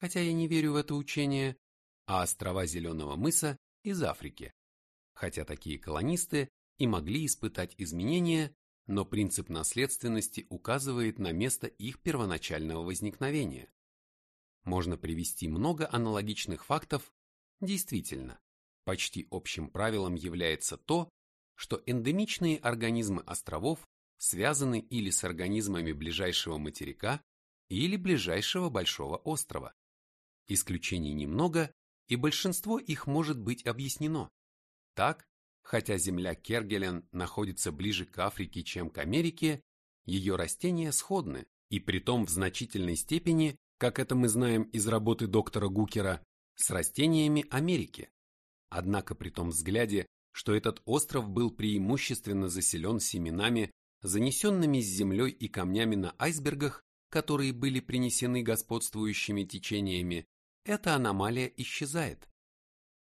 хотя я не верю в это учение, а острова Зеленого мыса из Африки, хотя такие колонисты и могли испытать изменения, но принцип наследственности указывает на место их первоначального возникновения. Можно привести много аналогичных фактов. Действительно, почти общим правилом является то, что эндемичные организмы островов связаны или с организмами ближайшего материка, или ближайшего большого острова. Исключений немного, и большинство их может быть объяснено. Так, хотя земля Кергелен находится ближе к Африке, чем к Америке, ее растения сходны, и притом в значительной степени, как это мы знаем из работы доктора Гукера, с растениями Америки. Однако при том взгляде, что этот остров был преимущественно заселен семенами, занесенными с землей и камнями на айсбергах, которые были принесены господствующими течениями, эта аномалия исчезает.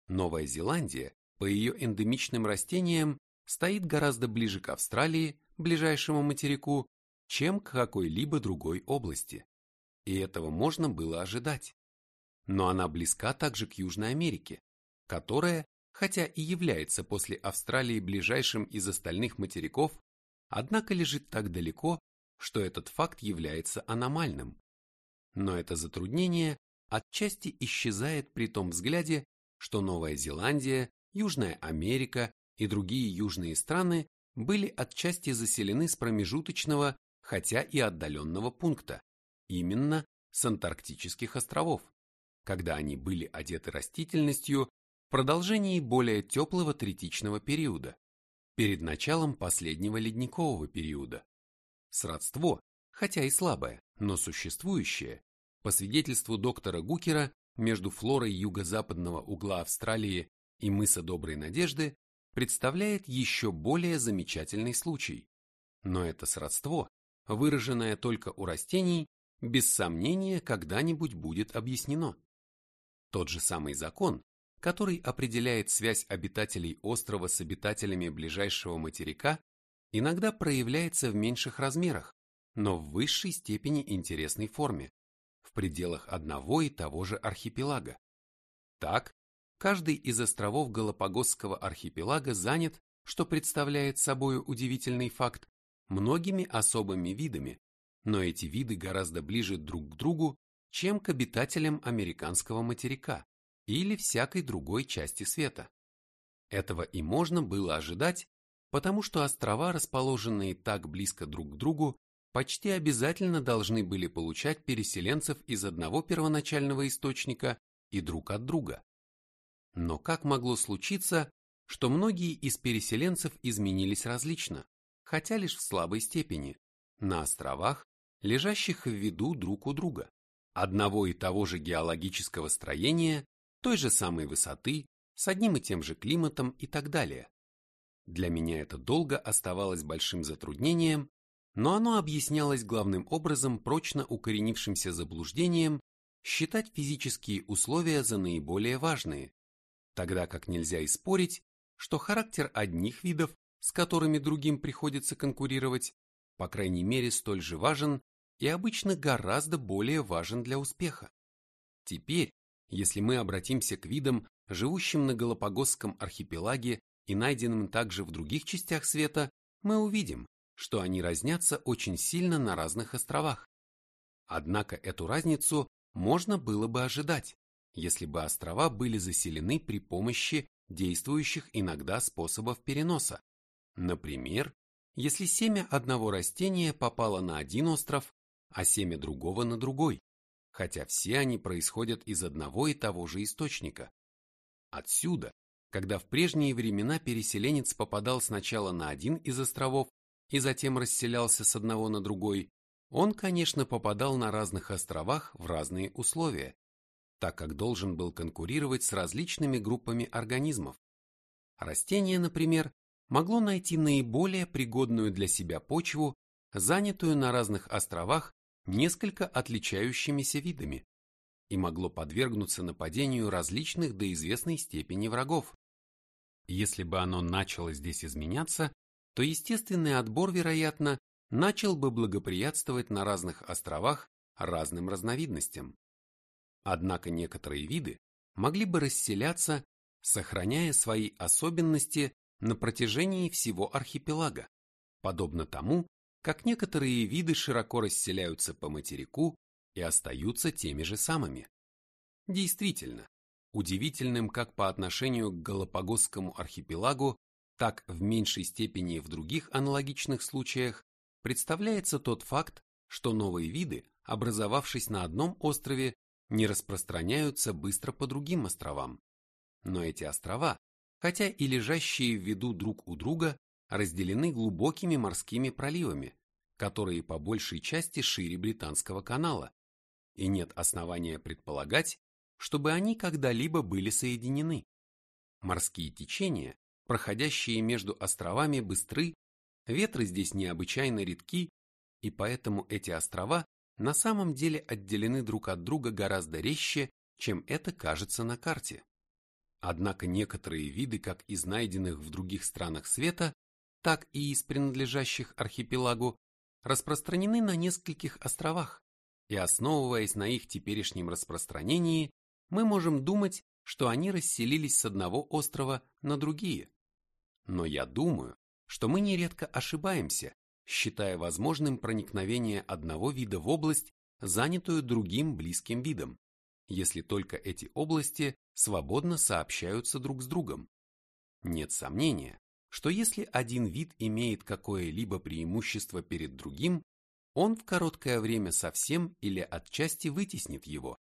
Новая Зеландия, по ее эндемичным растениям, стоит гораздо ближе к Австралии, ближайшему материку, чем к какой-либо другой области. И этого можно было ожидать. Но она близка также к Южной Америке, которая, хотя и является после Австралии ближайшим из остальных материков, однако лежит так далеко, что этот факт является аномальным. Но это затруднение отчасти исчезает при том взгляде, что Новая Зеландия, Южная Америка и другие южные страны были отчасти заселены с промежуточного, хотя и отдаленного пункта, именно с Антарктических островов, когда они были одеты растительностью в продолжении более теплого третичного периода, перед началом последнего ледникового периода. Сродство, хотя и слабое, но существующее, по свидетельству доктора Гукера, между флорой юго-западного угла Австралии и мыса Доброй Надежды представляет еще более замечательный случай. Но это сродство, выраженное только у растений, без сомнения когда-нибудь будет объяснено. Тот же самый закон, который определяет связь обитателей острова с обитателями ближайшего материка, иногда проявляется в меньших размерах, но в высшей степени интересной форме, пределах одного и того же архипелага. Так, каждый из островов Галапагосского архипелага занят, что представляет собой удивительный факт, многими особыми видами, но эти виды гораздо ближе друг к другу, чем к обитателям американского материка или всякой другой части света. Этого и можно было ожидать, потому что острова, расположенные так близко друг к другу, почти обязательно должны были получать переселенцев из одного первоначального источника и друг от друга. Но как могло случиться, что многие из переселенцев изменились различно, хотя лишь в слабой степени, на островах, лежащих в виду друг у друга, одного и того же геологического строения, той же самой высоты, с одним и тем же климатом и так далее. Для меня это долго оставалось большим затруднением, но оно объяснялось главным образом прочно укоренившимся заблуждением считать физические условия за наиболее важные, тогда как нельзя и спорить, что характер одних видов, с которыми другим приходится конкурировать, по крайней мере столь же важен и обычно гораздо более важен для успеха. Теперь, если мы обратимся к видам, живущим на Галапагосском архипелаге и найденным также в других частях света, мы увидим, что они разнятся очень сильно на разных островах. Однако эту разницу можно было бы ожидать, если бы острова были заселены при помощи действующих иногда способов переноса. Например, если семя одного растения попало на один остров, а семя другого на другой, хотя все они происходят из одного и того же источника. Отсюда когда в прежние времена переселенец попадал сначала на один из островов и затем расселялся с одного на другой, он, конечно, попадал на разных островах в разные условия, так как должен был конкурировать с различными группами организмов. Растение, например, могло найти наиболее пригодную для себя почву, занятую на разных островах несколько отличающимися видами, и могло подвергнуться нападению различных до известной степени врагов. Если бы оно начало здесь изменяться, то естественный отбор, вероятно, начал бы благоприятствовать на разных островах разным разновидностям. Однако некоторые виды могли бы расселяться, сохраняя свои особенности на протяжении всего архипелага, подобно тому, как некоторые виды широко расселяются по материку и остаются теми же самыми. Действительно, удивительным как по отношению к Галапагосскому архипелагу, так в меньшей степени в других аналогичных случаях представляется тот факт, что новые виды, образовавшись на одном острове, не распространяются быстро по другим островам. Но эти острова, хотя и лежащие в виду друг у друга, разделены глубокими морскими проливами, которые по большей части шире Британского канала, и нет основания предполагать, чтобы они когда-либо были соединены. Морские течения, проходящие между островами, быстры, ветры здесь необычайно редки, и поэтому эти острова на самом деле отделены друг от друга гораздо резче, чем это кажется на карте. Однако некоторые виды как из найденных в других странах света, так и из принадлежащих архипелагу распространены на нескольких островах, и основываясь на их теперешнем распространении, мы можем думать, что они расселились с одного острова на другие. Но я думаю, что мы нередко ошибаемся, считая возможным проникновение одного вида в область, занятую другим близким видом, если только эти области свободно сообщаются друг с другом. Нет сомнения, что если один вид имеет какое-либо преимущество перед другим, он в короткое время совсем или отчасти вытеснит его.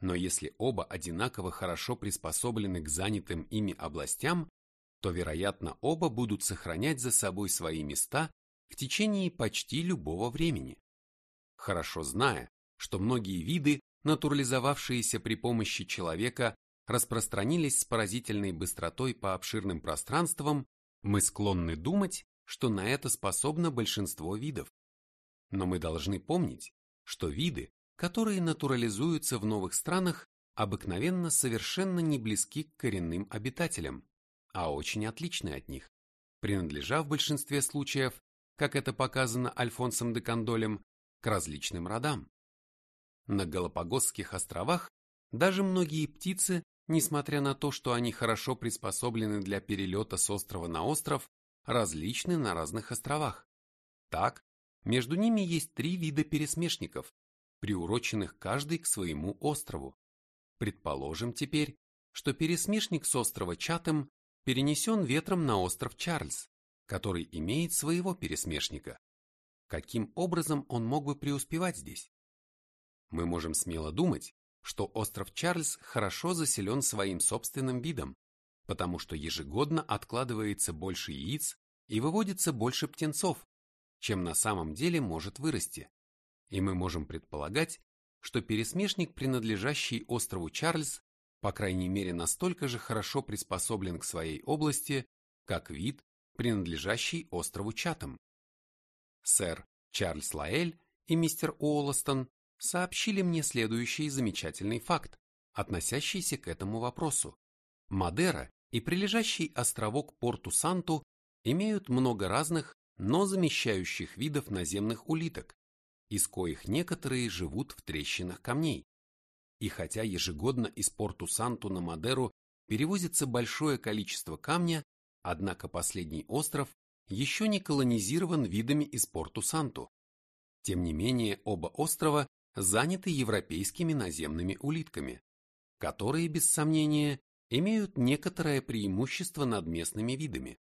Но если оба одинаково хорошо приспособлены к занятым ими областям, то, вероятно, оба будут сохранять за собой свои места в течение почти любого времени. Хорошо зная, что многие виды, натурализовавшиеся при помощи человека, распространились с поразительной быстротой по обширным пространствам, мы склонны думать, что на это способно большинство видов. Но мы должны помнить, что виды, которые натурализуются в новых странах, обыкновенно совершенно не близки к коренным обитателям, а очень отличны от них, принадлежа в большинстве случаев, как это показано Альфонсом де Кондолем, к различным родам. На Галапагосских островах даже многие птицы несмотря на то, что они хорошо приспособлены для перелета с острова на остров, различны на разных островах. Так, между ними есть три вида пересмешников, приуроченных каждый к своему острову. Предположим теперь, что пересмешник с острова Чатем перенесен ветром на остров Чарльз, который имеет своего пересмешника. Каким образом он мог бы преуспевать здесь? Мы можем смело думать, что остров Чарльз хорошо заселен своим собственным видом, потому что ежегодно откладывается больше яиц и выводится больше птенцов, чем на самом деле может вырасти. И мы можем предполагать, что пересмешник, принадлежащий острову Чарльз, по крайней мере настолько же хорошо приспособлен к своей области, как вид, принадлежащий острову Чатам. Сэр Чарльз Лаэль и мистер Уолластон сообщили мне следующий замечательный факт, относящийся к этому вопросу. Мадера и прилежащий островок Порту-Санту имеют много разных, но замещающих видов наземных улиток, из коих некоторые живут в трещинах камней. И хотя ежегодно из Порту-Санту на Мадеру перевозится большое количество камня, однако последний остров еще не колонизирован видами из Порту-Санту. Тем не менее, оба острова заняты европейскими наземными улитками, которые, без сомнения, имеют некоторое преимущество над местными видами.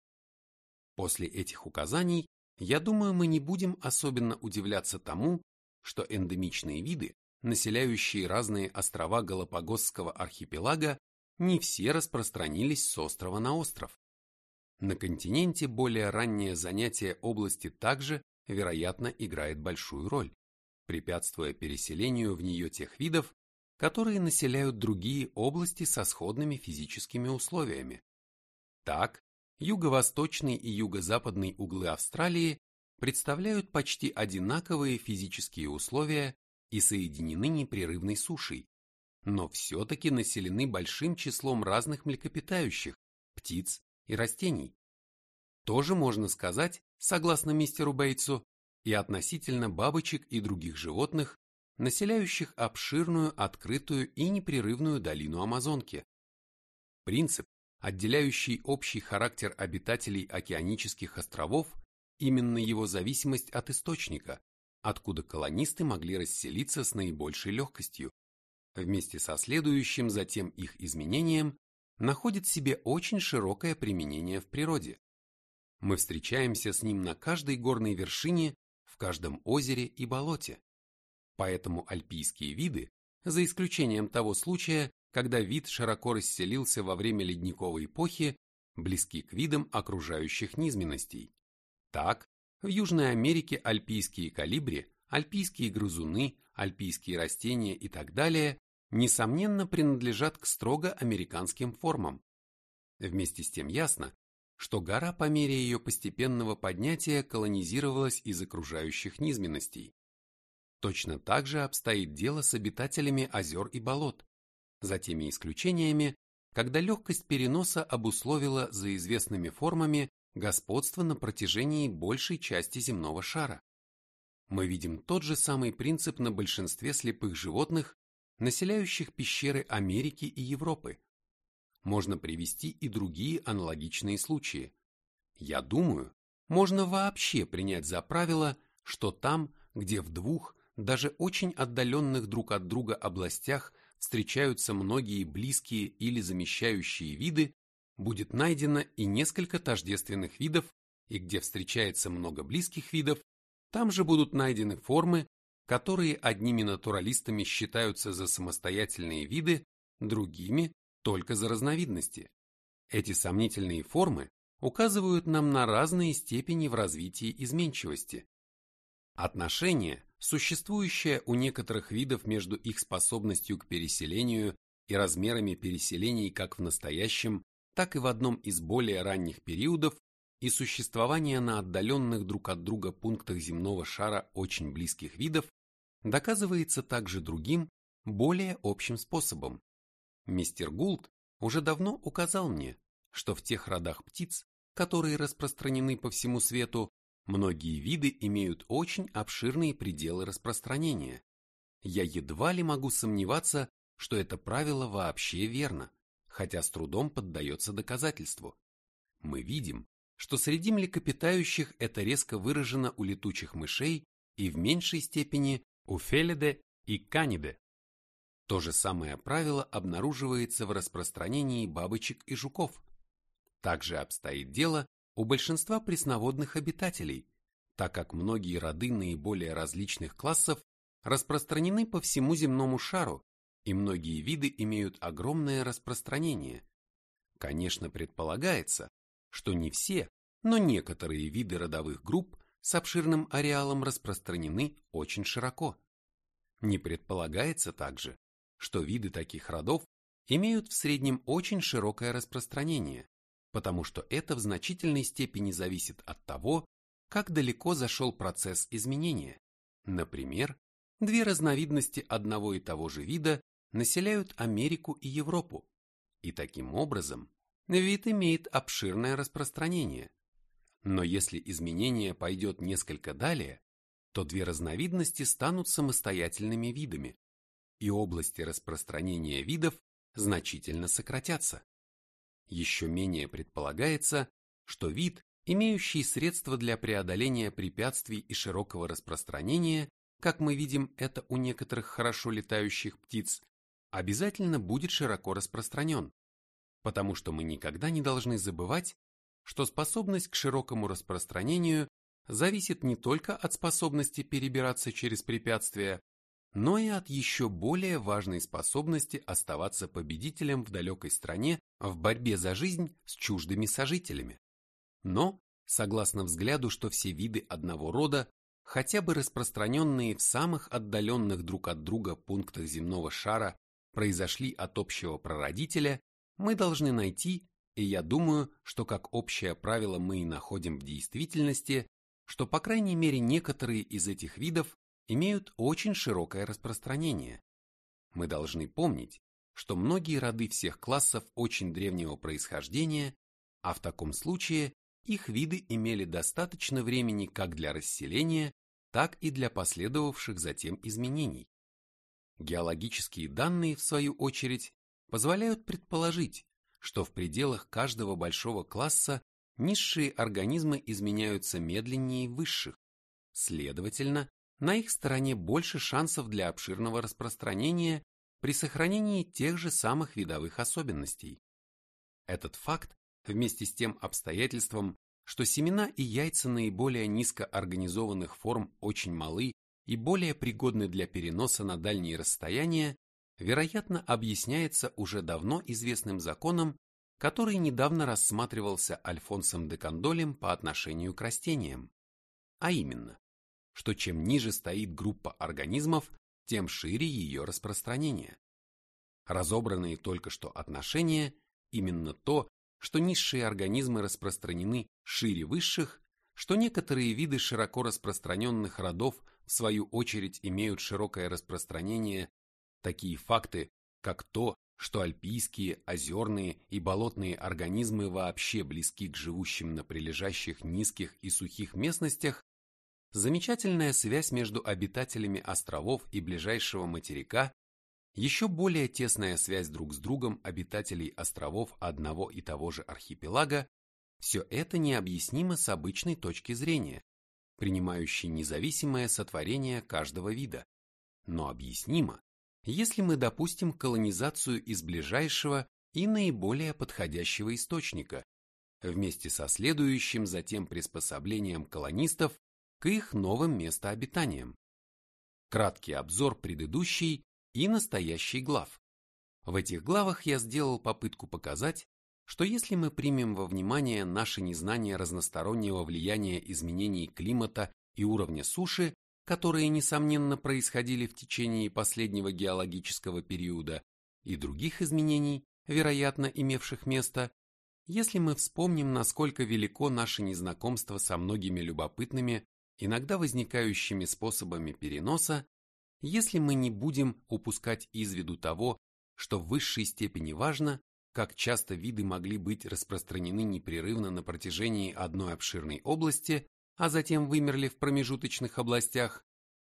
После этих указаний, я думаю, мы не будем особенно удивляться тому, что эндемичные виды, населяющие разные острова Галапагосского архипелага, не все распространились с острова на остров. На континенте более раннее занятие области также, вероятно, играет большую роль препятствуя переселению в нее тех видов, которые населяют другие области со сходными физическими условиями. Так, юго-восточный и юго-западный углы Австралии представляют почти одинаковые физические условия и соединены непрерывной сушей, но все-таки населены большим числом разных млекопитающих, птиц и растений. Тоже можно сказать, согласно мистеру Бейтсу, и относительно бабочек и других животных, населяющих обширную, открытую и непрерывную долину Амазонки. Принцип, отделяющий общий характер обитателей океанических островов, именно его зависимость от источника, откуда колонисты могли расселиться с наибольшей легкостью. Вместе со следующим затем их изменением находит себе очень широкое применение в природе. Мы встречаемся с ним на каждой горной вершине, в каждом озере и болоте. Поэтому альпийские виды, за исключением того случая, когда вид широко расселился во время ледниковой эпохи, близки к видам окружающих низменностей. Так, в Южной Америке альпийские калибри, альпийские грызуны, альпийские растения и так далее, несомненно, принадлежат к строго американским формам. Вместе с тем ясно, что гора по мере ее постепенного поднятия колонизировалась из окружающих низменностей. Точно так же обстоит дело с обитателями озер и болот, за теми исключениями, когда легкость переноса обусловила за известными формами господство на протяжении большей части земного шара. Мы видим тот же самый принцип на большинстве слепых животных, населяющих пещеры Америки и Европы. Можно привести и другие аналогичные случаи. Я думаю, можно вообще принять за правило, что там, где в двух, даже очень отдаленных друг от друга областях встречаются многие близкие или замещающие виды, будет найдено и несколько тождественных видов, и где встречается много близких видов, там же будут найдены формы, которые одними натуралистами считаются за самостоятельные виды, другими только за разновидности. Эти сомнительные формы указывают нам на разные степени в развитии изменчивости. Отношение, существующее у некоторых видов между их способностью к переселению и размерами переселений как в настоящем, так и в одном из более ранних периодов, и существование на отдаленных друг от друга пунктах земного шара очень близких видов, доказывается также другим, более общим способом. Мистер Гулд уже давно указал мне, что в тех родах птиц, которые распространены по всему свету, Многие виды имеют очень обширные пределы распространения. Я едва ли могу сомневаться, что это правило вообще верно, хотя с трудом поддается доказательству. Мы видим, что среди млекопитающих это резко выражено у летучих мышей и в меньшей степени у фелиде и каниде. То же самое правило обнаруживается в распространении бабочек и жуков. Также обстоит дело у большинства пресноводных обитателей, так как многие роды наиболее различных классов распространены по всему земному шару, и многие виды имеют огромное распространение. Конечно, предполагается, что не все, но некоторые виды родовых групп с обширным ареалом распространены очень широко. Не предполагается также, что виды таких родов имеют в среднем очень широкое распространение, потому что это в значительной степени зависит от того, как далеко зашел процесс изменения. Например, две разновидности одного и того же вида населяют Америку и Европу, и таким образом вид имеет обширное распространение. Но если изменение пойдет несколько далее, то две разновидности станут самостоятельными видами, и области распространения видов значительно сократятся. Еще менее предполагается, что вид, имеющий средства для преодоления препятствий и широкого распространения, как мы видим это у некоторых хорошо летающих птиц, обязательно будет широко распространен, потому что мы никогда не должны забывать, что способность к широкому распространению зависит не только от способности перебираться через препятствия, но и от еще более важной способности оставаться победителем в далекой стране в борьбе за жизнь с чуждыми сожителями. Но, согласно взгляду, что все виды одного рода, хотя бы распространенные в самых отдаленных друг от друга пунктах земного шара, произошли от общего прародителя, мы должны найти, и я думаю, что как общее правило мы и находим в действительности, что по крайней мере некоторые из этих видов имеют очень широкое распространение. Мы должны помнить, что многие роды всех классов очень древнего происхождения, а в таком случае их виды имели достаточно времени как для расселения, так и для последовавших затем изменений. Геологические данные, в свою очередь, позволяют предположить, что в пределах каждого большого класса низшие организмы изменяются медленнее высших. Следовательно, на их стороне больше шансов для обширного распространения при сохранении тех же самых видовых особенностей. Этот факт, вместе с тем обстоятельством, что семена и яйца наиболее низкоорганизованных форм очень малы и более пригодны для переноса на дальние расстояния, вероятно, объясняется уже давно известным законом, который недавно рассматривался Альфонсом де Кондолем по отношению к растениям. А именно, что чем ниже стоит группа организмов, тем шире ее распространение. Разобранные только что отношения – именно то, что низшие организмы распространены шире высших, что некоторые виды широко распространенных родов в свою очередь имеют широкое распространение, такие факты, как то, что альпийские, озерные и болотные организмы вообще близки к живущим на прилежащих низких и сухих местностях, замечательная связь между обитателями островов и ближайшего материка, еще более тесная связь друг с другом обитателей островов одного и того же архипелага, все это необъяснимо с обычной точки зрения, принимающей независимое сотворение каждого вида, но объяснимо, если мы допустим колонизацию из ближайшего и наиболее подходящего источника, вместе со следующим затем приспособлением колонистов к их новым местообитаниям. Краткий обзор предыдущей и настоящей глав. В этих главах я сделал попытку показать, что если мы примем во внимание наше незнание разностороннего влияния изменений климата и уровня суши которые, несомненно, происходили в течение последнего геологического периода, и других изменений, вероятно, имевших место, если мы вспомним, насколько велико наше незнакомство со многими любопытными, иногда возникающими способами переноса, если мы не будем упускать из виду того, что в высшей степени важно, как часто виды могли быть распространены непрерывно на протяжении одной обширной области, а затем вымерли в промежуточных областях,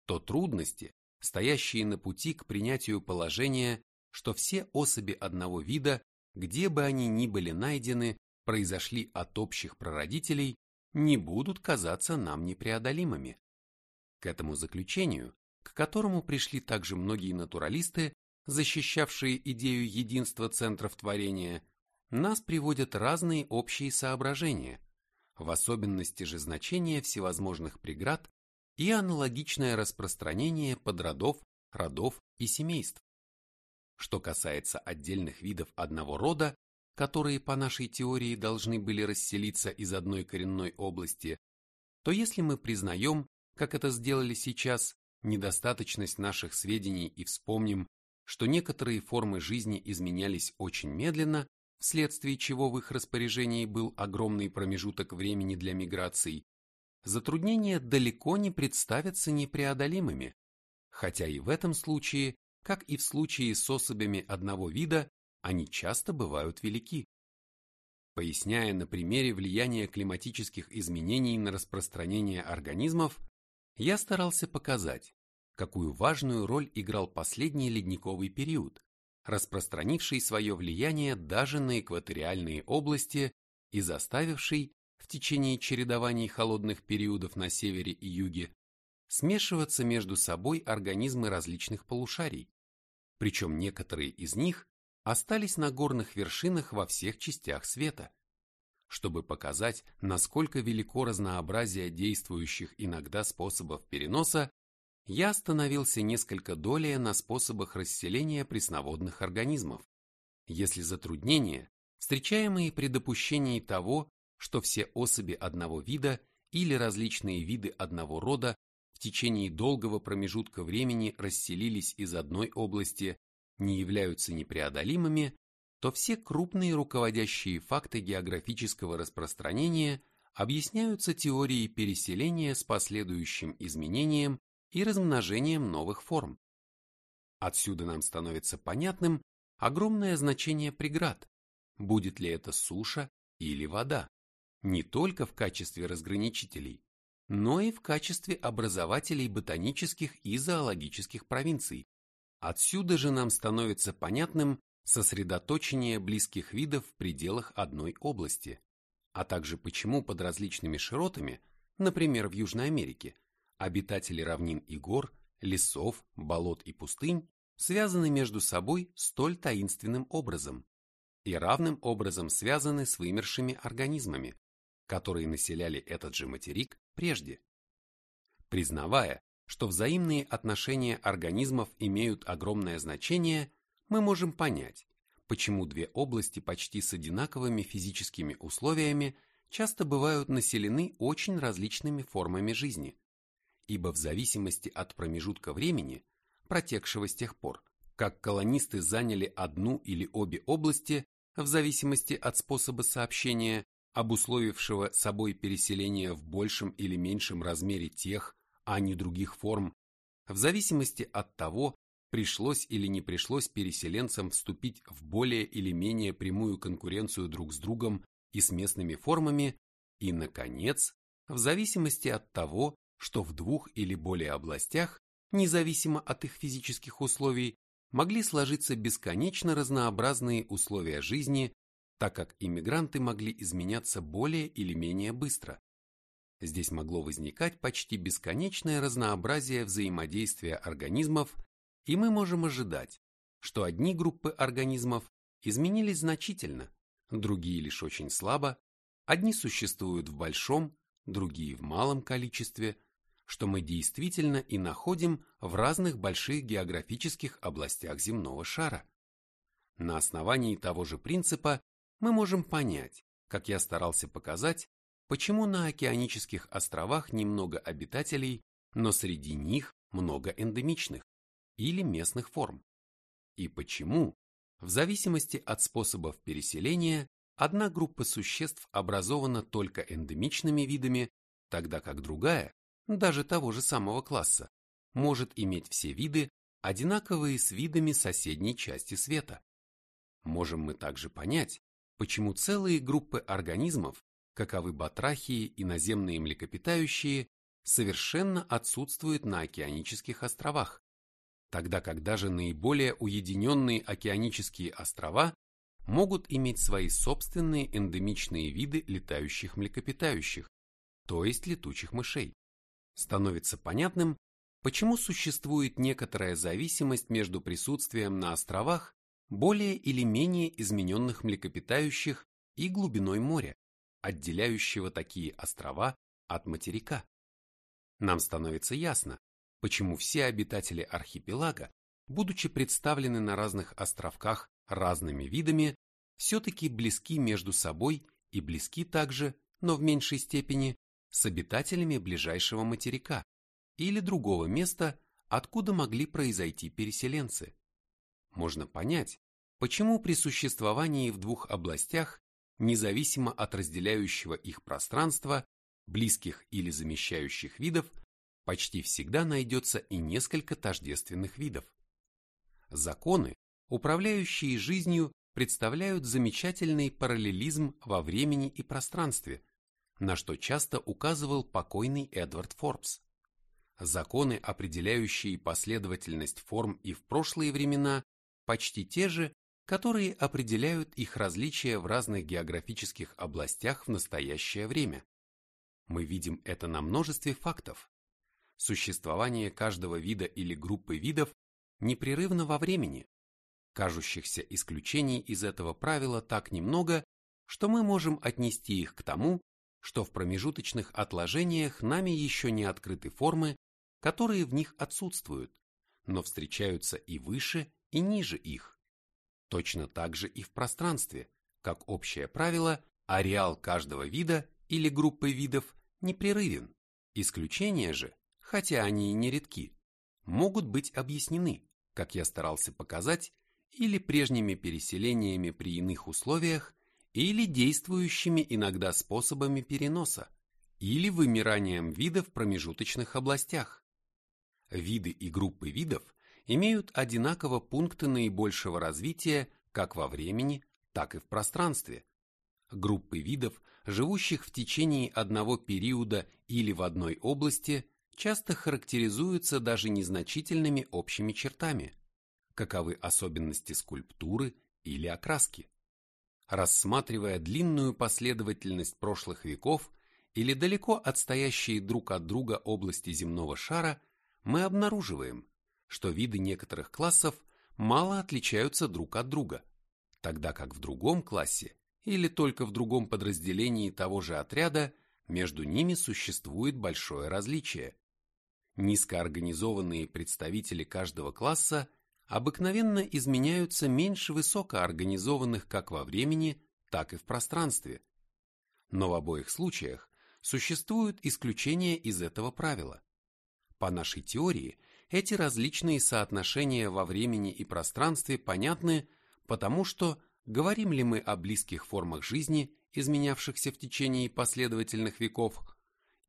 то трудности, стоящие на пути к принятию положения, что все особи одного вида, где бы они ни были найдены, произошли от общих прародителей, не будут казаться нам непреодолимыми. К этому заключению, к которому пришли также многие натуралисты, защищавшие идею единства центров творения, нас приводят разные общие соображения – в особенности же значение всевозможных преград и аналогичное распространение подродов, родов и семейств. Что касается отдельных видов одного рода, которые по нашей теории должны были расселиться из одной коренной области, то если мы признаем, как это сделали сейчас, недостаточность наших сведений и вспомним, что некоторые формы жизни изменялись очень медленно, вследствие чего в их распоряжении был огромный промежуток времени для миграций, затруднения далеко не представятся непреодолимыми, хотя и в этом случае, как и в случае с особями одного вида, они часто бывают велики. Поясняя на примере влияния климатических изменений на распространение организмов, я старался показать, какую важную роль играл последний ледниковый период, распространивший свое влияние даже на экваториальные области и заставивший в течение чередований холодных периодов на севере и юге смешиваться между собой организмы различных полушарий, причем некоторые из них остались на горных вершинах во всех частях света. Чтобы показать, насколько велико разнообразие действующих иногда способов переноса, я остановился несколько долее на способах расселения пресноводных организмов. Если затруднения, встречаемые при допущении того, что все особи одного вида или различные виды одного рода в течение долгого промежутка времени расселились из одной области, не являются непреодолимыми, то все крупные руководящие факты географического распространения объясняются теорией переселения с последующим изменением и размножением новых форм. Отсюда нам становится понятным огромное значение преград, будет ли это суша или вода, не только в качестве разграничителей, но и в качестве образователей ботанических и зоологических провинций, Отсюда же нам становится понятным сосредоточение близких видов в пределах одной области, а также почему под различными широтами, например, в Южной Америке, обитатели равнин и гор, лесов, болот и пустынь связаны между собой столь таинственным образом и равным образом связаны с вымершими организмами, которые населяли этот же материк прежде. Признавая, что взаимные отношения организмов имеют огромное значение, мы можем понять, почему две области почти с одинаковыми физическими условиями часто бывают населены очень различными формами жизни, ибо в зависимости от промежутка времени, протекшего с тех пор, как колонисты заняли одну или обе области, в зависимости от способа сообщения, обусловившего собой переселение в большем или меньшем размере тех, а не других форм, в зависимости от того, пришлось или не пришлось переселенцам вступить в более или менее прямую конкуренцию друг с другом и с местными формами, и, наконец, в зависимости от того, что в двух или более областях, независимо от их физических условий, могли сложиться бесконечно разнообразные условия жизни, так как иммигранты могли изменяться более или менее быстро. Здесь могло возникать почти бесконечное разнообразие взаимодействия организмов, и мы можем ожидать, что одни группы организмов изменились значительно, другие лишь очень слабо, одни существуют в большом, другие в малом количестве, что мы действительно и находим в разных больших географических областях земного шара. На основании того же принципа мы можем понять, как я старался показать, почему на океанических островах немного обитателей, но среди них много эндемичных или местных форм. И почему, в зависимости от способов переселения, одна группа существ образована только эндемичными видами, тогда как другая даже того же самого класса, может иметь все виды, одинаковые с видами соседней части света. Можем мы также понять, почему целые группы организмов, каковы батрахии и наземные млекопитающие, совершенно отсутствуют на океанических островах, тогда как даже наиболее уединенные океанические острова могут иметь свои собственные эндемичные виды летающих млекопитающих, то есть летучих мышей становится понятным, почему существует некоторая зависимость между присутствием на островах более или менее измененных млекопитающих и глубиной моря, отделяющего такие острова от материка. Нам становится ясно, почему все обитатели архипелага, будучи представлены на разных островках разными видами, все-таки близки между собой и близки также, но в меньшей степени, с обитателями ближайшего материка или другого места, откуда могли произойти переселенцы. Можно понять, почему при существовании в двух областях, независимо от разделяющего их пространства, близких или замещающих видов, почти всегда найдется и несколько тождественных видов. Законы, управляющие жизнью, представляют замечательный параллелизм во времени и пространстве, на что часто указывал покойный Эдвард Форбс. Законы, определяющие последовательность форм и в прошлые времена, почти те же, которые определяют их различия в разных географических областях в настоящее время. Мы видим это на множестве фактов. Существование каждого вида или группы видов непрерывно во времени. Кажущихся исключений из этого правила так немного, что мы можем отнести их к тому, что в промежуточных отложениях нами еще не открыты формы, которые в них отсутствуют, но встречаются и выше, и ниже их. Точно так же и в пространстве, как общее правило, ареал каждого вида или группы видов непрерывен. Исключения же, хотя они и нередки, могут быть объяснены, как я старался показать, или прежними переселениями при иных условиях, или действующими иногда способами переноса, или вымиранием видов в промежуточных областях. Виды и группы видов имеют одинаково пункты наибольшего развития как во времени, так и в пространстве. Группы видов, живущих в течение одного периода или в одной области, часто характеризуются даже незначительными общими чертами. каковы особенности скульптуры или окраски. Рассматривая длинную последовательность прошлых веков или далеко отстоящие друг от друга области земного шара, мы обнаруживаем, что виды некоторых классов мало отличаются друг от друга, тогда как в другом классе или только в другом подразделении того же отряда между ними существует большое различие. Низкоорганизованные представители каждого класса обыкновенно изменяются меньше высокоорганизованных как во времени, так и в пространстве. Но в обоих случаях существуют исключения из этого правила. По нашей теории, эти различные соотношения во времени и пространстве понятны, потому что говорим ли мы о близких формах жизни, изменявшихся в течение последовательных веков,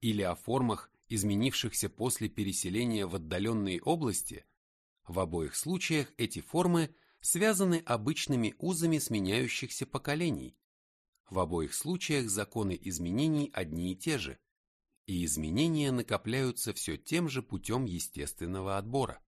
или о формах, изменившихся после переселения в отдаленные области, в обоих случаях эти формы связаны обычными узами сменяющихся поколений. В обоих случаях законы изменений одни и те же, и изменения накопляются все тем же путем естественного отбора.